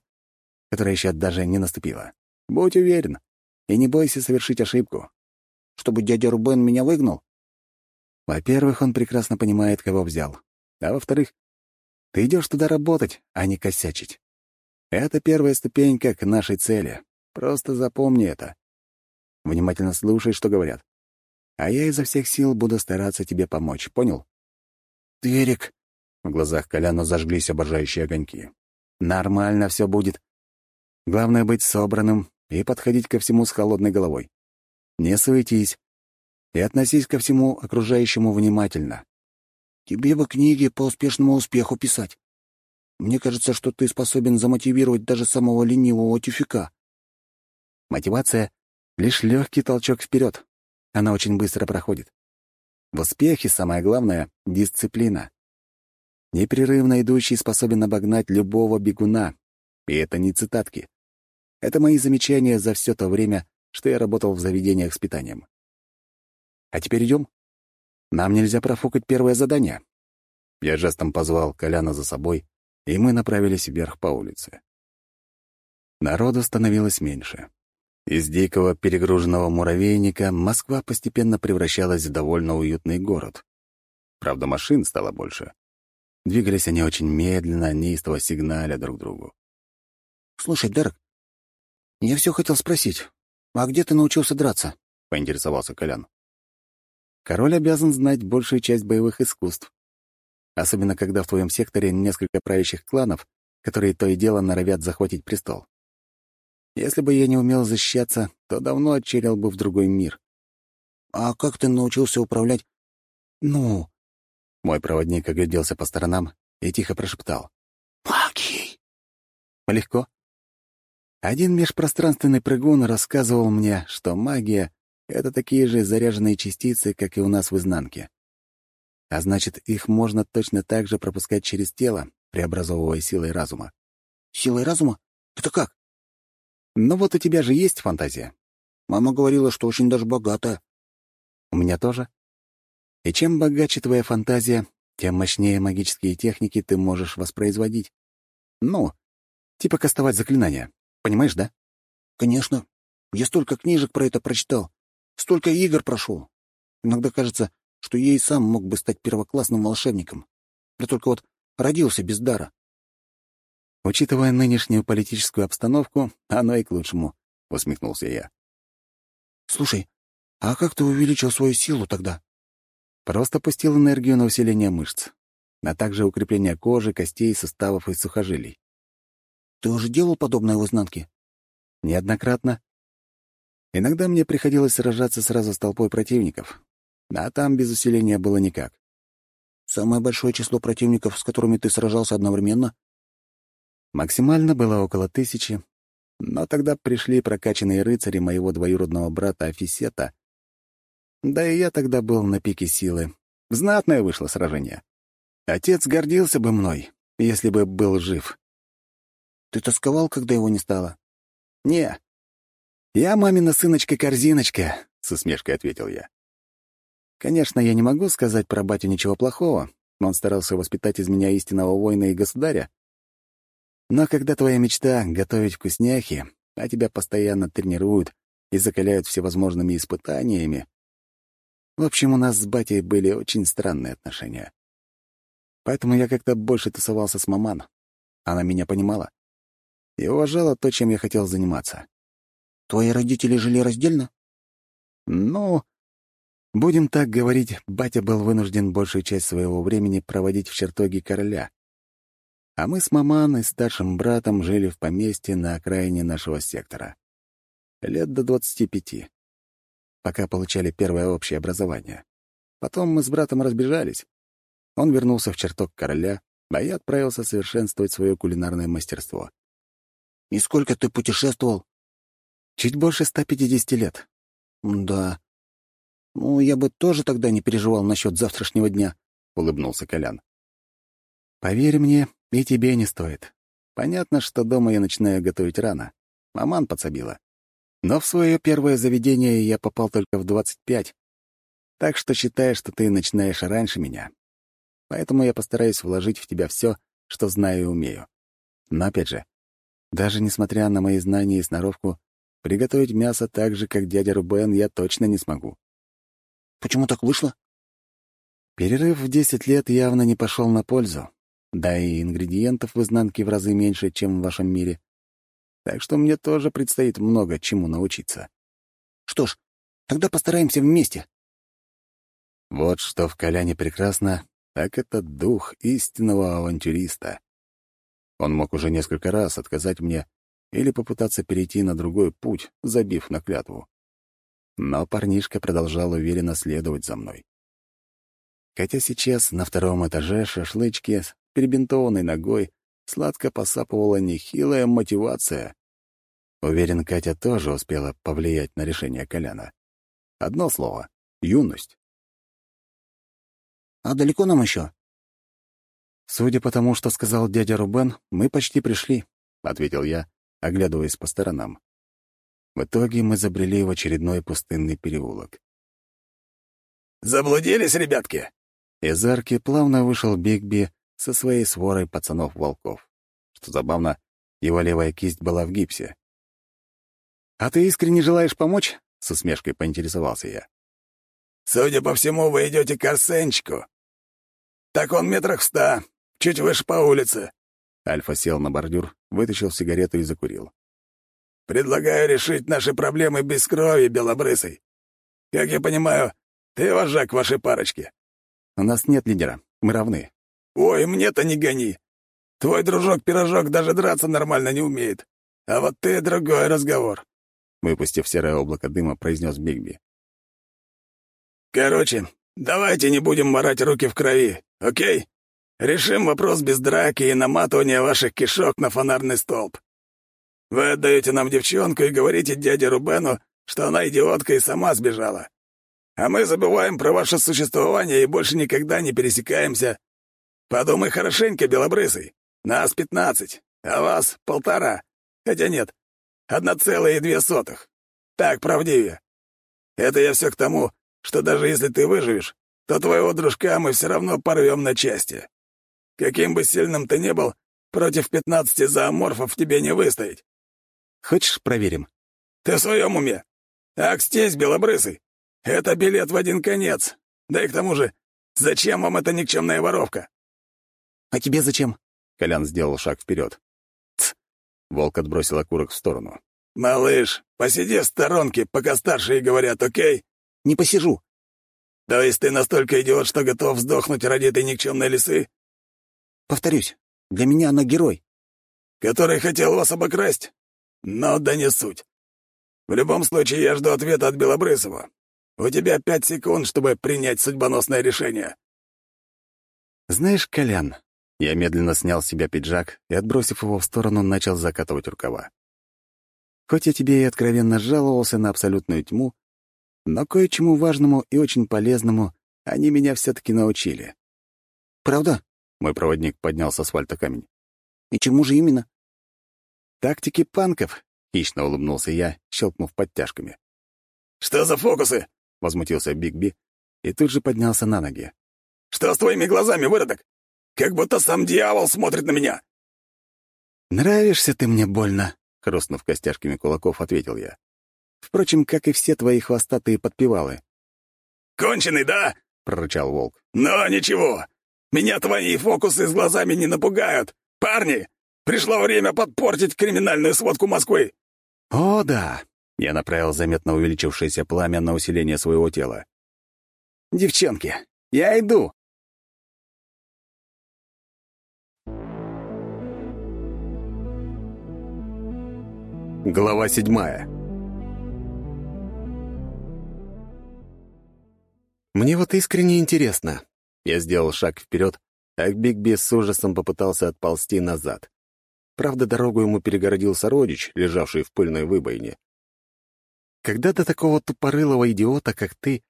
которое еще даже не наступило. Будь уверен и не бойся совершить ошибку. Чтобы дядя Рубен меня выгнал? Во-первых, он прекрасно понимает, кого взял. А во-вторых, ты идешь туда работать, а не косячить. Это первая ступенька к нашей цели. Просто запомни это. Внимательно слушай, что говорят. А я изо всех сил буду стараться тебе помочь, понял? Терек. В глазах Коляна зажглись обожающие огоньки. Нормально все будет. Главное быть собранным и подходить ко всему с холодной головой. Не суетись и относись ко всему окружающему внимательно. Тебе бы книги по успешному успеху писать. Мне кажется, что ты способен замотивировать даже самого ленивого тюфика. Мотивация — лишь легкий толчок вперед. Она очень быстро проходит. В успехе самое главное — дисциплина. Непрерывно идущий способен обогнать любого бегуна. И это не цитатки. Это мои замечания за все то время, что я работал в заведениях с питанием. А теперь идем. Нам нельзя профукать первое задание. Я жестом позвал Коляна за собой, и мы направились вверх по улице. Народу становилось меньше. Из дикого перегруженного муравейника Москва постепенно превращалась в довольно уютный город. Правда, машин стало больше. Двигались они очень медленно, неистово сигналя друг другу. «Слушай, Дерек, я все хотел спросить, а где ты научился драться?» — поинтересовался Колян. Король обязан знать большую часть боевых искусств. Особенно, когда в твоем секторе несколько правящих кланов, которые то и дело норовят захватить престол. Если бы я не умел защищаться, то давно отчерил бы в другой мир. «А как ты научился управлять?» «Ну...» Мой проводник огляделся по сторонам и тихо прошептал. «Магией!» «Легко». Один межпространственный прыгун рассказывал мне, что магия это такие же заряженные частицы, как и у нас в изнанке. А значит, их можно точно так же пропускать через тело, преобразовывая силой разума. Силой разума? Это как? Ну вот у тебя же есть фантазия. Мама говорила, что очень даже богата. У меня тоже. И чем богаче твоя фантазия, тем мощнее магические техники ты можешь воспроизводить. Ну, типа кастовать заклинания. Понимаешь, да? Конечно. Я столько книжек про это прочитал. Столько игр прошел. Иногда кажется, что и сам мог бы стать первоклассным волшебником. Да только вот родился без дара. Учитывая нынешнюю политическую обстановку, оно и к лучшему, — усмехнулся я. Слушай, а как ты увеличил свою силу тогда? Просто пустил энергию на усиление мышц, а также укрепление кожи, костей, суставов и сухожилий. Ты уже делал подобное в изнанке? Неоднократно. Иногда мне приходилось сражаться сразу с толпой противников, а там без усиления было никак. Самое большое число противников, с которыми ты сражался одновременно? Максимально было около тысячи, но тогда пришли прокачанные рыцари моего двоюродного брата Афисета. Да и я тогда был на пике силы. Знатное вышло сражение. Отец гордился бы мной, если бы был жив. Ты тосковал, когда его не стало? Не, «Я мамина сыночка-корзиночка», — с усмешкой ответил я. Конечно, я не могу сказать про батю ничего плохого, он старался воспитать из меня истинного воина и государя. Но когда твоя мечта — готовить вкусняхи, а тебя постоянно тренируют, и закаляют всевозможными испытаниями. В общем, у нас с батей были очень странные отношения. Поэтому я как-то больше тусовался с маман. Она меня понимала и уважала то, чем я хотел заниматься. «Твои родители жили раздельно?» «Ну, будем так говорить, батя был вынужден большую часть своего времени проводить в чертоге короля. А мы с маман и старшим братом жили в поместье на окраине нашего сектора. Лет до двадцати пяти. Пока получали первое общее образование. Потом мы с братом разбежались. Он вернулся в чертог короля, а я отправился совершенствовать свое кулинарное мастерство. «И сколько ты путешествовал?» «Чуть больше 150 лет». «Да. Ну, я бы тоже тогда не переживал насчет завтрашнего дня», — улыбнулся Колян. «Поверь мне, и тебе не стоит. Понятно, что дома я начинаю готовить рано. Маман подсобила. Но в свое первое заведение я попал только в 25. Так что считай, что ты начинаешь раньше меня. Поэтому я постараюсь вложить в тебя все, что знаю и умею. Но опять же, даже несмотря на мои знания и сноровку, приготовить мясо так же, как дядя Рубен, я точно не смогу. Почему так вышло? Перерыв в 10 лет явно не пошел на пользу. Да и ингредиентов в изнанке в разы меньше, чем в вашем мире. Так что мне тоже предстоит много чему научиться. Что ж, тогда постараемся вместе. Вот что в Коляне прекрасно, так это дух истинного авантюриста. Он мог уже несколько раз отказать мне или попытаться перейти на другой путь, забив на клятву. Но парнишка продолжал уверенно следовать за мной. Хотя сейчас на втором этаже шашлычки с перебинтованной ногой сладко посапывала нехилая мотивация. Уверен, Катя тоже успела повлиять на решение Коляна. Одно слово — юность. «А далеко нам еще?» «Судя по тому, что сказал дядя Рубен, мы почти пришли», — ответил я, оглядываясь по сторонам. В итоге мы забрели в очередной пустынный переулок. «Заблудились, ребятки?» Из арки плавно вышел Бигби со своей сворой пацанов-волков. Что забавно, его левая кисть была в гипсе. «А ты искренне желаешь помочь?» — с усмешкой поинтересовался я. «Судя по всему, вы идете к Арсенчику. Так он метрах в ста, чуть выше по улице». Альфа сел на бордюр, вытащил сигарету и закурил. «Предлагаю решить наши проблемы без крови, белобрысый. Как я понимаю, ты вожак вашей парочки». «У нас нет лидера, мы равны». «Ой, мне-то не гони. Твой дружок-пирожок даже драться нормально не умеет. А вот ты — другой разговор», — выпустив серое облако дыма, произнес Бигби. «Короче, давайте не будем морать руки в крови, окей? Решим вопрос без драки и наматывания ваших кишок на фонарный столб. Вы отдаете нам девчонку и говорите дяде Рубену, что она идиотка и сама сбежала. А мы забываем про ваше существование и больше никогда не пересекаемся. Подумай хорошенько, белобрысый. Нас пятнадцать, а вас полтора. Хотя нет, одна целая и две сотых. Так правдивее. Это я все к тому, что даже если ты выживешь, то твоего дружка мы все равно порвем на части. Каким бы сильным ты ни был, против пятнадцати зооморфов тебе не выстоять. Хочешь, проверим? Ты в своем уме? Ак, здесь, белобрысый. Это билет в один конец. Да и к тому же, зачем вам эта никчемная воровка? А тебе зачем? Колян сделал шаг вперед. Тс! Волк отбросил окурок в сторону. «Малыш, посиди в сторонке, пока старшие говорят, окей?» «Не посижу». «То есть ты настолько идиот, что готов сдохнуть ради этой никчемной лисы?» Повторюсь, для меня она герой. Который хотел вас обокрасть? Но да не суть. В любом случае, я жду ответа от Белобрысова. У тебя пять секунд, чтобы принять судьбоносное решение. Знаешь, Колян, я медленно снял с себя пиджак и, отбросив его в сторону, начал закатывать рукава. Хоть я тебе и откровенно жаловался на абсолютную тьму, но кое-чему важному и очень полезному они меня все таки научили. «Правда?» Мой проводник поднял с асфальта камень. «И чему же именно?» «Тактики панков», — хищно улыбнулся я, щелкнув подтяжками. «Что за фокусы?» — возмутился Бигби и тут же поднялся на ноги. «Что с твоими глазами, выродок? Как будто сам дьявол смотрит на меня!» «Нравишься ты мне больно», — хрустнув костяшками кулаков, ответил я. Впрочем, как и все твои хвостатые подпевалы. «Конченый, да?» — прорычал волк. «Но ничего. Меня твои фокусы с глазами не напугают. Парни, пришло время подпортить криминальную сводку Москвы!» «О, да!» — я направил заметно увеличившееся пламя на усиление своего тела. «Девчонки, я иду!» Глава седьмая Мне вот искренне интересно. Я сделал шаг вперед, а Бигби с ужасом попытался отползти назад. Правда, дорогу ему перегородил сородич, лежавший в пыльной выбоине. Когда до такого тупорылого идиота, как ты,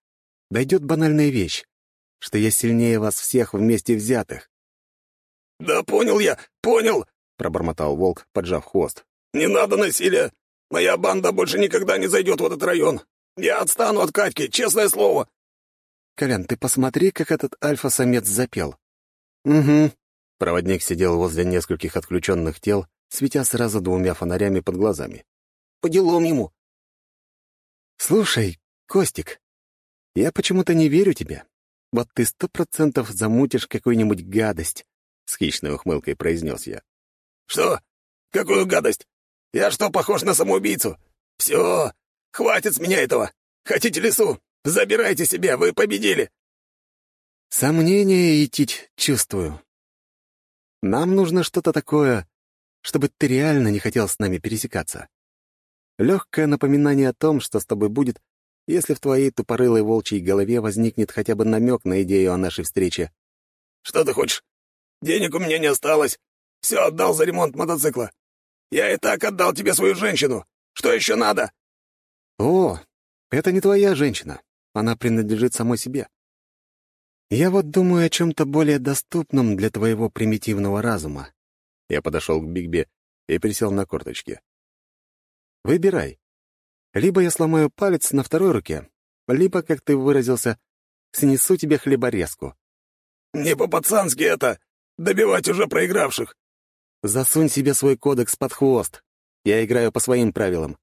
дойдет банальная вещь, что я сильнее вас всех вместе взятых? «Да понял я, понял!» — пробормотал волк, поджав хвост. «Не надо насилия! Моя банда больше никогда не зайдет в этот район! Я отстану от Катьки, честное слово!» «Колян, ты посмотри, как этот альфа-самец запел!» «Угу». Проводник сидел возле нескольких отключенных тел, светя сразу двумя фонарями под глазами. «По делам ему!» «Слушай, Костик, я почему-то не верю тебе. Вот ты сто процентов замутишь какую-нибудь гадость», — с хищной ухмылкой произнес я. «Что? Какую гадость? Я что, похож на самоубийцу? Все, хватит с меня этого. Хотите лесу? Забирайте себе, вы победили!» «Сомнение идти чувствую. Нам нужно что-то такое, чтобы ты реально не хотел с нами пересекаться. Легкое напоминание о том, что с тобой будет, если в твоей тупорылой волчьей голове возникнет хотя бы намек на идею о нашей встрече». «Что ты хочешь? Денег у меня не осталось. Все отдал за ремонт мотоцикла. Я и так отдал тебе свою женщину. Что еще надо?» «О, это не твоя женщина. Она принадлежит самой себе. Я вот думаю о чем-то более доступном для твоего примитивного разума». Я подошел к Бигби и присел на корточки. «Выбирай. Либо я сломаю палец на второй руке, либо, как ты выразился, снесу тебе хлеборезку». «Не по-пацански это! Добивать уже проигравших!» Засунь себе свой кодекс под хвост. Я играю по своим правилам.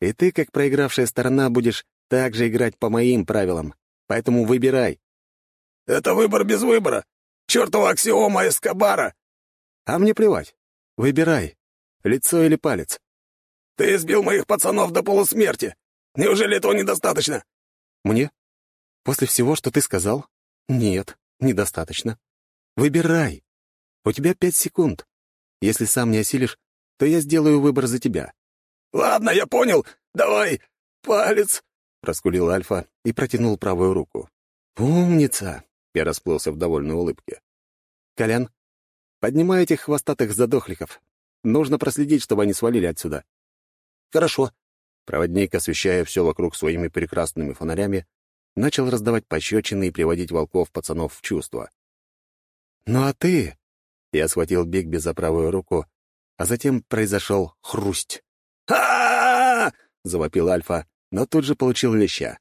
И ты, как проигравшая сторона, будешь также играть по моим правилам. Поэтому выбирай. Это выбор без выбора. Чёртова аксиома Эскобара. А мне плевать. Выбирай. Лицо или палец. Ты избил моих пацанов до полусмерти. Неужели этого недостаточно? Мне? После всего, что ты сказал? Нет, недостаточно. Выбирай. У тебя пять секунд. Если сам не осилишь, то я сделаю выбор за тебя». «Ладно, я понял. Давай, палец!» — проскулил Альфа и протянул правую руку. «Умница!» — я расплылся в довольной улыбке. «Колян, поднимай этих хвостатых задохликов. Нужно проследить, чтобы они свалили отсюда». «Хорошо». Проводник, освещая все вокруг своими прекрасными фонарями, начал раздавать пощечины и приводить волков-пацанов в чувство. «Ну а ты...» Я схватил Бигби за правую руку, а затем произошел хрусть. а завопил Альфа, но тут же получил леща.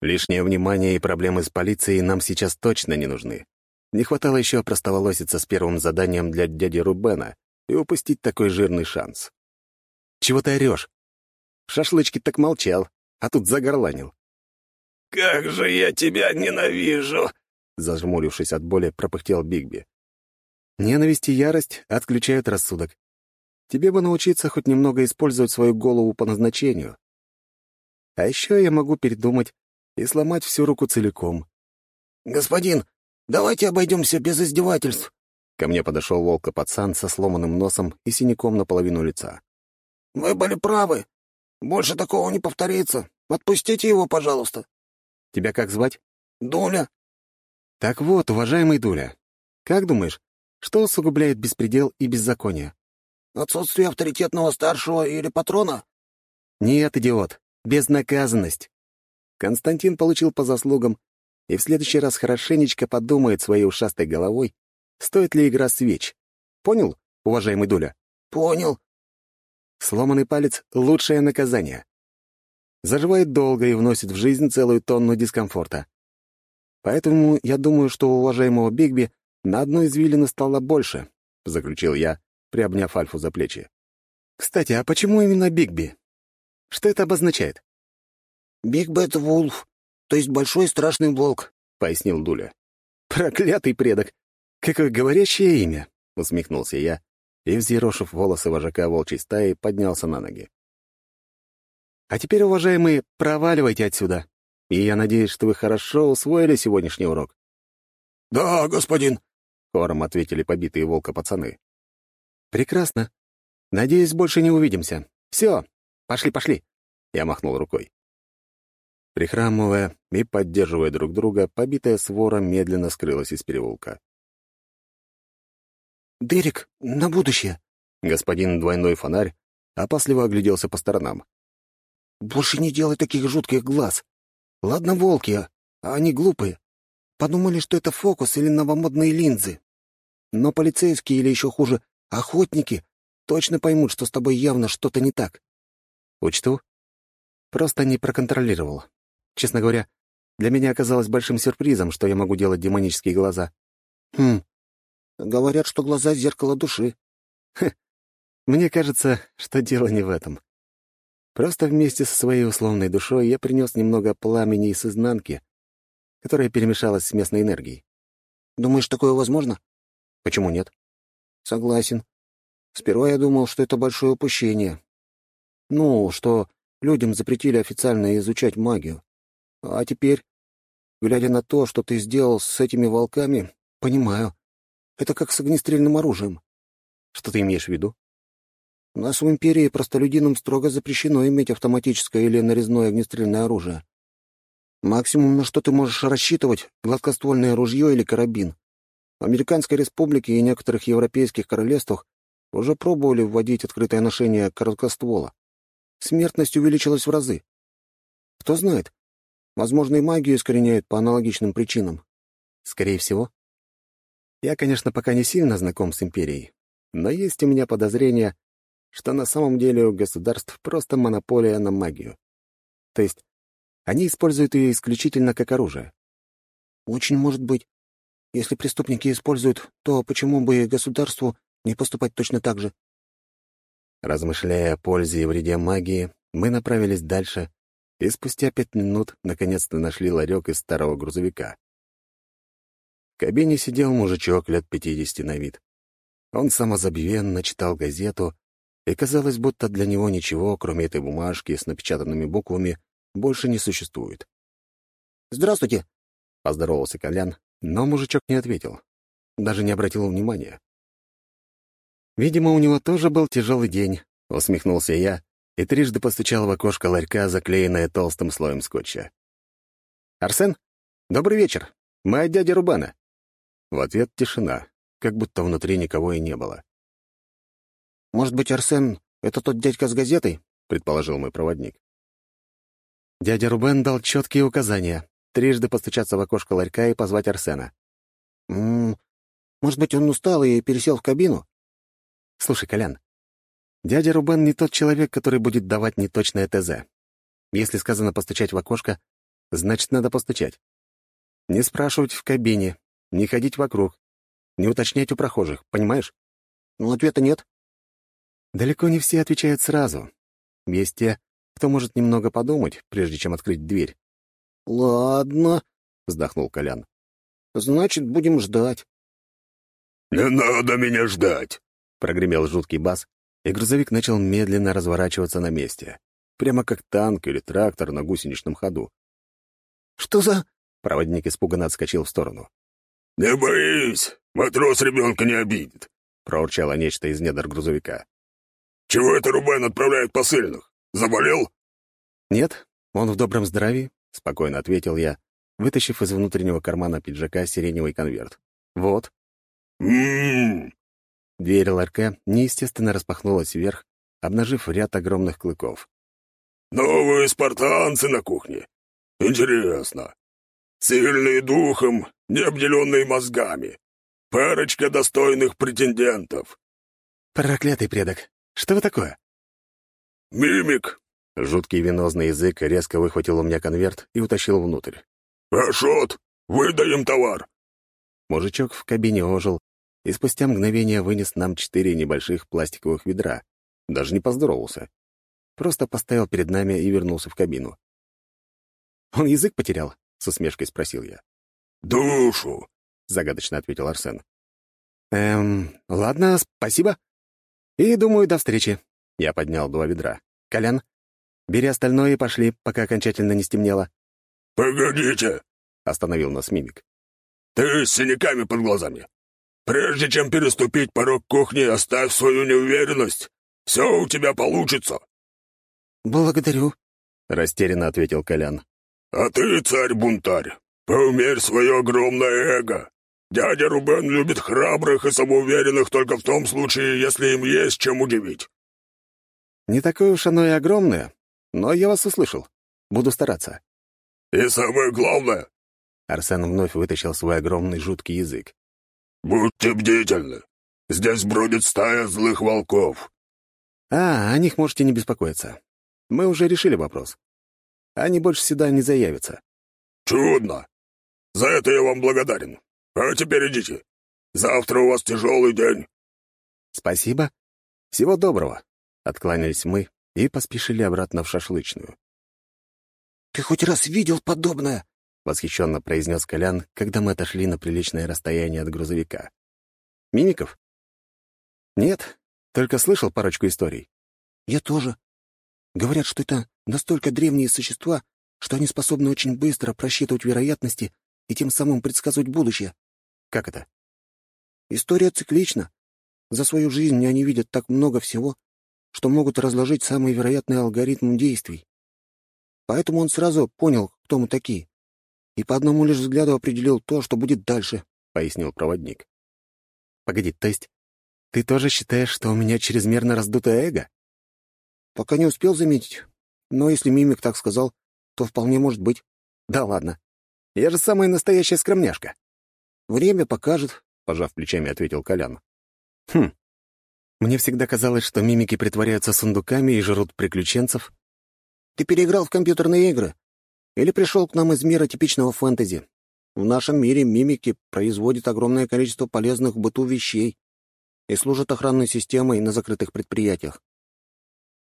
Лишнее внимание и проблемы с полицией нам сейчас точно не нужны. Не хватало еще простоволоситься с первым заданием для дяди Рубена и упустить такой жирный шанс. «Чего ты орешь?» Шашлычки так молчал, а тут загорланил. «Как же я тебя ненавижу!» Зажмурившись от боли, пропыхтел Бигби. Ненависть и ярость отключают рассудок. Тебе бы научиться хоть немного использовать свою голову по назначению. А еще я могу передумать и сломать всю руку целиком. «Господин, давайте обойдемся без издевательств». Ко мне подошел волка-пацан со сломанным носом и синяком наполовину лица. «Вы были правы. Больше такого не повторится. Отпустите его, пожалуйста». «Тебя как звать?» «Дуля». «Так вот, уважаемый Дуля, как думаешь, что усугубляет беспредел и беззаконие? Отсутствие авторитетного старшего или патрона? Нет, идиот. Безнаказанность. Константин получил по заслугам, и в следующий раз хорошенечко подумает своей ушастой головой, стоит ли игра свеч. Понял, уважаемый Дуля? Понял. Сломанный палец — лучшее наказание. Заживает долго и вносит в жизнь целую тонну дискомфорта. Поэтому я думаю, что у уважаемого Бигби на одной извилины стало больше, — заключил я, приобняв Альфу за плечи. «Кстати, а почему именно Бигби?» Что это обозначает?» «Big Bad Wolf, то есть большой страшный волк», — пояснил Дуля. «Проклятый предок! Какое говорящее имя!» — усмехнулся я и, взъерошив волосы вожака волчьей стаи, поднялся на ноги. «А теперь, уважаемые, проваливайте отсюда. И я надеюсь, что вы хорошо усвоили сегодняшний урок». «Да, господин», — хором ответили побитые волка пацаны. «Прекрасно. Надеюсь, больше не увидимся. Все, пошли, пошли!» Я махнул рукой. Прихрамывая и поддерживая друг друга, побитая свора медленно скрылась из переулка. «Дерек, на будущее!» Господин двойной фонарь опасливо огляделся по сторонам. «Больше не делай таких жутких глаз. Ладно, волки, а они глупые. Подумали, что это фокус или новомодные линзы. Но полицейские или еще хуже, охотники точно поймут, что с тобой явно что-то не так. Учту. Просто не проконтролировал. Честно говоря, для меня оказалось большим сюрпризом, что я могу делать демонические глаза. Хм. Говорят, что глаза — зеркало души. Хе. Мне кажется, что дело не в этом. Просто вместе со своей условной душой я принес немного пламени из изнанки, которая перемешалась с местной энергией. Думаешь, такое возможно? Почему нет? Согласен. Сперва я думал, что это большое упущение. Ну, что людям запретили официально изучать магию. А теперь, глядя на то, что ты сделал с этими волками, понимаю. Это как с огнестрельным оружием. Что ты имеешь в виду? У нас в Империи простолюдинам строго запрещено иметь автоматическое или нарезное огнестрельное оружие. Максимум, на что ты можешь рассчитывать — гладкоствольное ружье или карабин. В Американской Республике и некоторых европейских королевствах уже пробовали вводить открытое ношение короткоствола. Смертность увеличилась в разы. Кто знает, возможно, и магию искореняют по аналогичным причинам. Скорее всего. Я, конечно, пока не сильно знаком с империей, но есть у меня подозрение, что на самом деле у государств просто монополия на магию. То есть они используют ее исключительно как оружие. Очень может быть. Если преступники используют, то почему бы государству не поступать точно так же. Размышляя о пользе и вреде магии, мы направились дальше и спустя пять минут наконец-то нашли ларек из старого грузовика. В кабине сидел мужичок лет пятидесяти на вид. Он самозабвенно читал газету, и казалось, будто для него ничего, кроме этой бумажки с напечатанными буквами, больше не существует. «Здравствуйте!» — поздоровался Колян, но мужичок не ответил, даже не обратил внимания. Видимо, у него тоже был тяжелый день, усмехнулся я и трижды постучал в окошко ларька, заклеенное толстым слоем скотча. «Арсен, добрый вечер. Мы от дяди Рубана». В ответ тишина, как будто внутри никого и не было. «Может быть, Арсен — это тот дядька с газетой?» — предположил мой проводник. Дядя Рубен дал четкие указания — трижды постучаться в окошко ларька и позвать Арсена. «М -м, может быть, он устал и пересел в кабину?» Слушай, Колян, дядя Рубен не тот человек, который будет давать неточное ТЗ. Если сказано постучать в окошко, значит, надо постучать. Не спрашивать в кабине, не ходить вокруг, не уточнять у прохожих, понимаешь? Ну, ответа нет. Далеко не все отвечают сразу. Есть те, кто может немного подумать, прежде чем открыть дверь. «Ладно», — вздохнул Колян. «Значит, будем ждать». «Не надо меня ждать!» — прогремел жуткий бас, и грузовик начал медленно разворачиваться на месте, прямо как танк или трактор на гусеничном ходу. «Что за...» — проводник испуганно отскочил в сторону. «Не боись, матрос ребенка не обидит», — проурчало нечто из недр грузовика. «Чего это Рубен отправляет посыльных? Заболел?» «Нет, он в добром здравии», — спокойно ответил я, вытащив из внутреннего кармана пиджака сиреневый конверт. «Вот». «М-м-м», Дверь ларька неестественно распахнулась вверх, обнажив ряд огромных клыков. «Новые спартанцы на кухне. Интересно. Сильные духом, не обделенные мозгами. Парочка достойных претендентов». «Проклятый предок! Что вы такое?» «Мимик!» Жуткий венозный язык резко выхватил у меня конверт и утащил внутрь. «Ашот! Выдаем товар!» Мужичок в кабине ожил и спустя мгновение вынес нам четыре небольших пластиковых ведра. Даже не поздоровался. просто поставил перед нами и вернулся в кабину. «Он язык потерял?» — с усмешкой спросил я. «Душу!» — загадочно ответил Арсен. «Эм, ладно, спасибо. И, думаю, до встречи». Я поднял два ведра. «Колян, бери остальное и пошли, пока окончательно не стемнело». «Погодите!» — остановил нас мимик. «Ты с синяками под глазами. Прежде чем переступить порог кухни, оставь свою неуверенность. Все у тебя получится». «Благодарю», — растерянно ответил Колян. «А ты, царь-бунтарь, поумерь свое огромное эго. Дядя Рубен любит храбрых и самоуверенных только в том случае, если им есть чем удивить». «Не такое уж оно и огромное, но я вас услышал. Буду стараться». «И самое главное...» Арсен вновь вытащил свой огромный жуткий язык. «Будьте бдительны. Здесь бродит стая злых волков». «А, о них можете не беспокоиться. Мы уже решили вопрос. Они больше сюда не заявятся». «Чудно. За это я вам благодарен. А теперь идите. Завтра у вас тяжелый день». «Спасибо. Всего доброго». Откланялись мы и поспешили обратно в шашлычную. «Ты хоть раз видел подобное?» — восхищенно произнес Колян, когда мы отошли на приличное расстояние от грузовика. «Мимиков?» «Нет, только слышал парочку историй». «Я тоже. Говорят, что это настолько древние существа, что они способны очень быстро просчитывать вероятности и тем самым предсказывать будущее». «Как это?» «История циклична. За свою жизнь они видят так много всего, что могут разложить самый вероятный алгоритм действий. Поэтому он сразу понял, кто мы такие, и по одному лишь взгляду определил то, что будет дальше», — пояснил проводник. «Погоди, то есть ты тоже считаешь, что у меня чрезмерно раздутое эго?» «Пока не успел заметить. Но если мимик так сказал, то вполне может быть». «Да ладно. Я же самая настоящая скромняшка». «Время покажет», — пожав плечами, ответил Колян. «Хм. Мне всегда казалось, что мимики притворяются сундуками и жрут приключенцев». «Ты переиграл в компьютерные игры. Или пришел к нам из мира типичного фэнтези. В нашем мире мимики производят огромное количество полезных в быту вещей и служат охранной системой на закрытых предприятиях.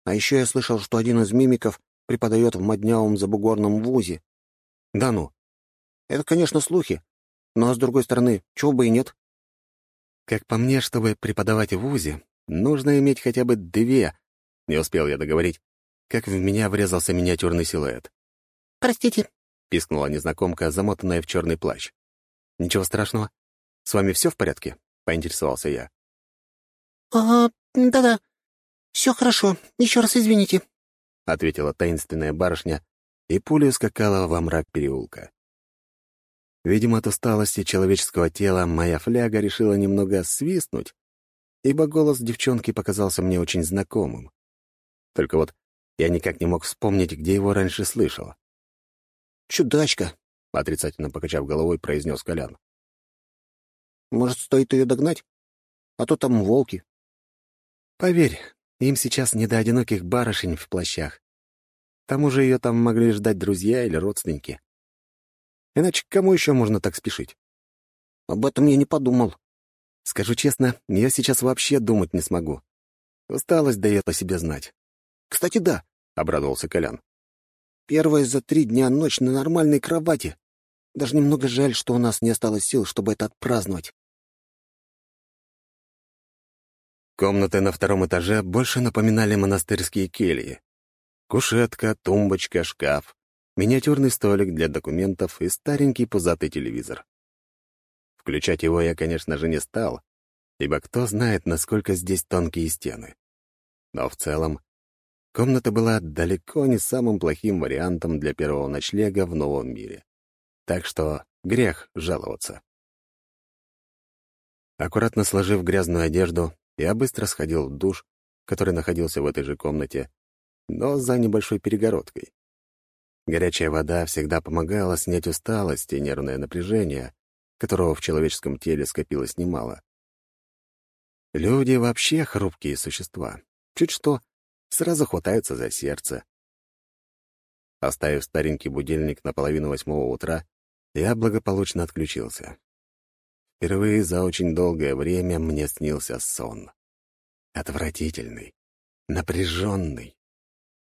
А еще я слышал, что один из мимиков преподает в моднявом забугорном вузе. Да ну. Это, конечно, слухи. Но, с другой стороны, чего бы и нет. Как по мне, чтобы преподавать в вузе, нужно иметь хотя бы две. Не успел я договорить, как в меня врезался миниатюрный силуэт. «Простите», — пискнула незнакомка, замотанная в черный плащ. «Ничего страшного. С вами все в порядке?» — поинтересовался я. «А, да-да. Все хорошо. Еще раз извините», — ответила таинственная барышня и пулей скакала во мрак переулка. Видимо, от усталости человеческого тела моя фляга решила немного свистнуть, ибо голос девчонки показался мне очень знакомым. Только вот я никак не мог вспомнить, где его раньше слышал. «Чудачка», — отрицательно покачав головой, произнес Колян. «Может, стоит ее догнать? А то там волки». «Поверь, им сейчас не до одиноких барышень в плащах. К тому же ее там могли ждать друзья или родственники. Иначе кому еще можно так спешить?» «Об этом я не подумал». «Скажу честно, я сейчас вообще думать не смогу. Усталость дает о себе знать». «Кстати, да», — обрадовался Колян. Первая за три дня ночь на нормальной кровати. Даже немного жаль, что у нас не осталось сил, чтобы это отпраздновать. Комнаты на втором этаже больше напоминали монастырские кельи. Кушетка, тумбочка, шкаф, миниатюрный столик для документов и старенький пузатый телевизор. Включать его я, конечно же, не стал, ибо кто знает, насколько здесь тонкие стены. Но в целом Комната была далеко не самым плохим вариантом для первого ночлега в новом мире. Так что грех жаловаться. Аккуратно сложив грязную одежду, я быстро сходил в душ, который находился в этой же комнате, но за небольшой перегородкой. Горячая вода всегда помогала снять усталость и нервное напряжение, которого в человеческом теле скопилось немало. Люди вообще хрупкие существа. Чуть что, сразу хватаются за сердце. Оставив старенький будильник на половину восьмого утра, я благополучно отключился. Впервые за очень долгое время мне снился сон. Отвратительный, напряженный.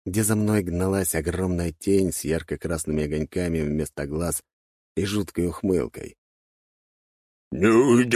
где за мной гналась огромная тень с ярко-красными огоньками вместо глаз и жуткой ухмылкой. «Не уйдешь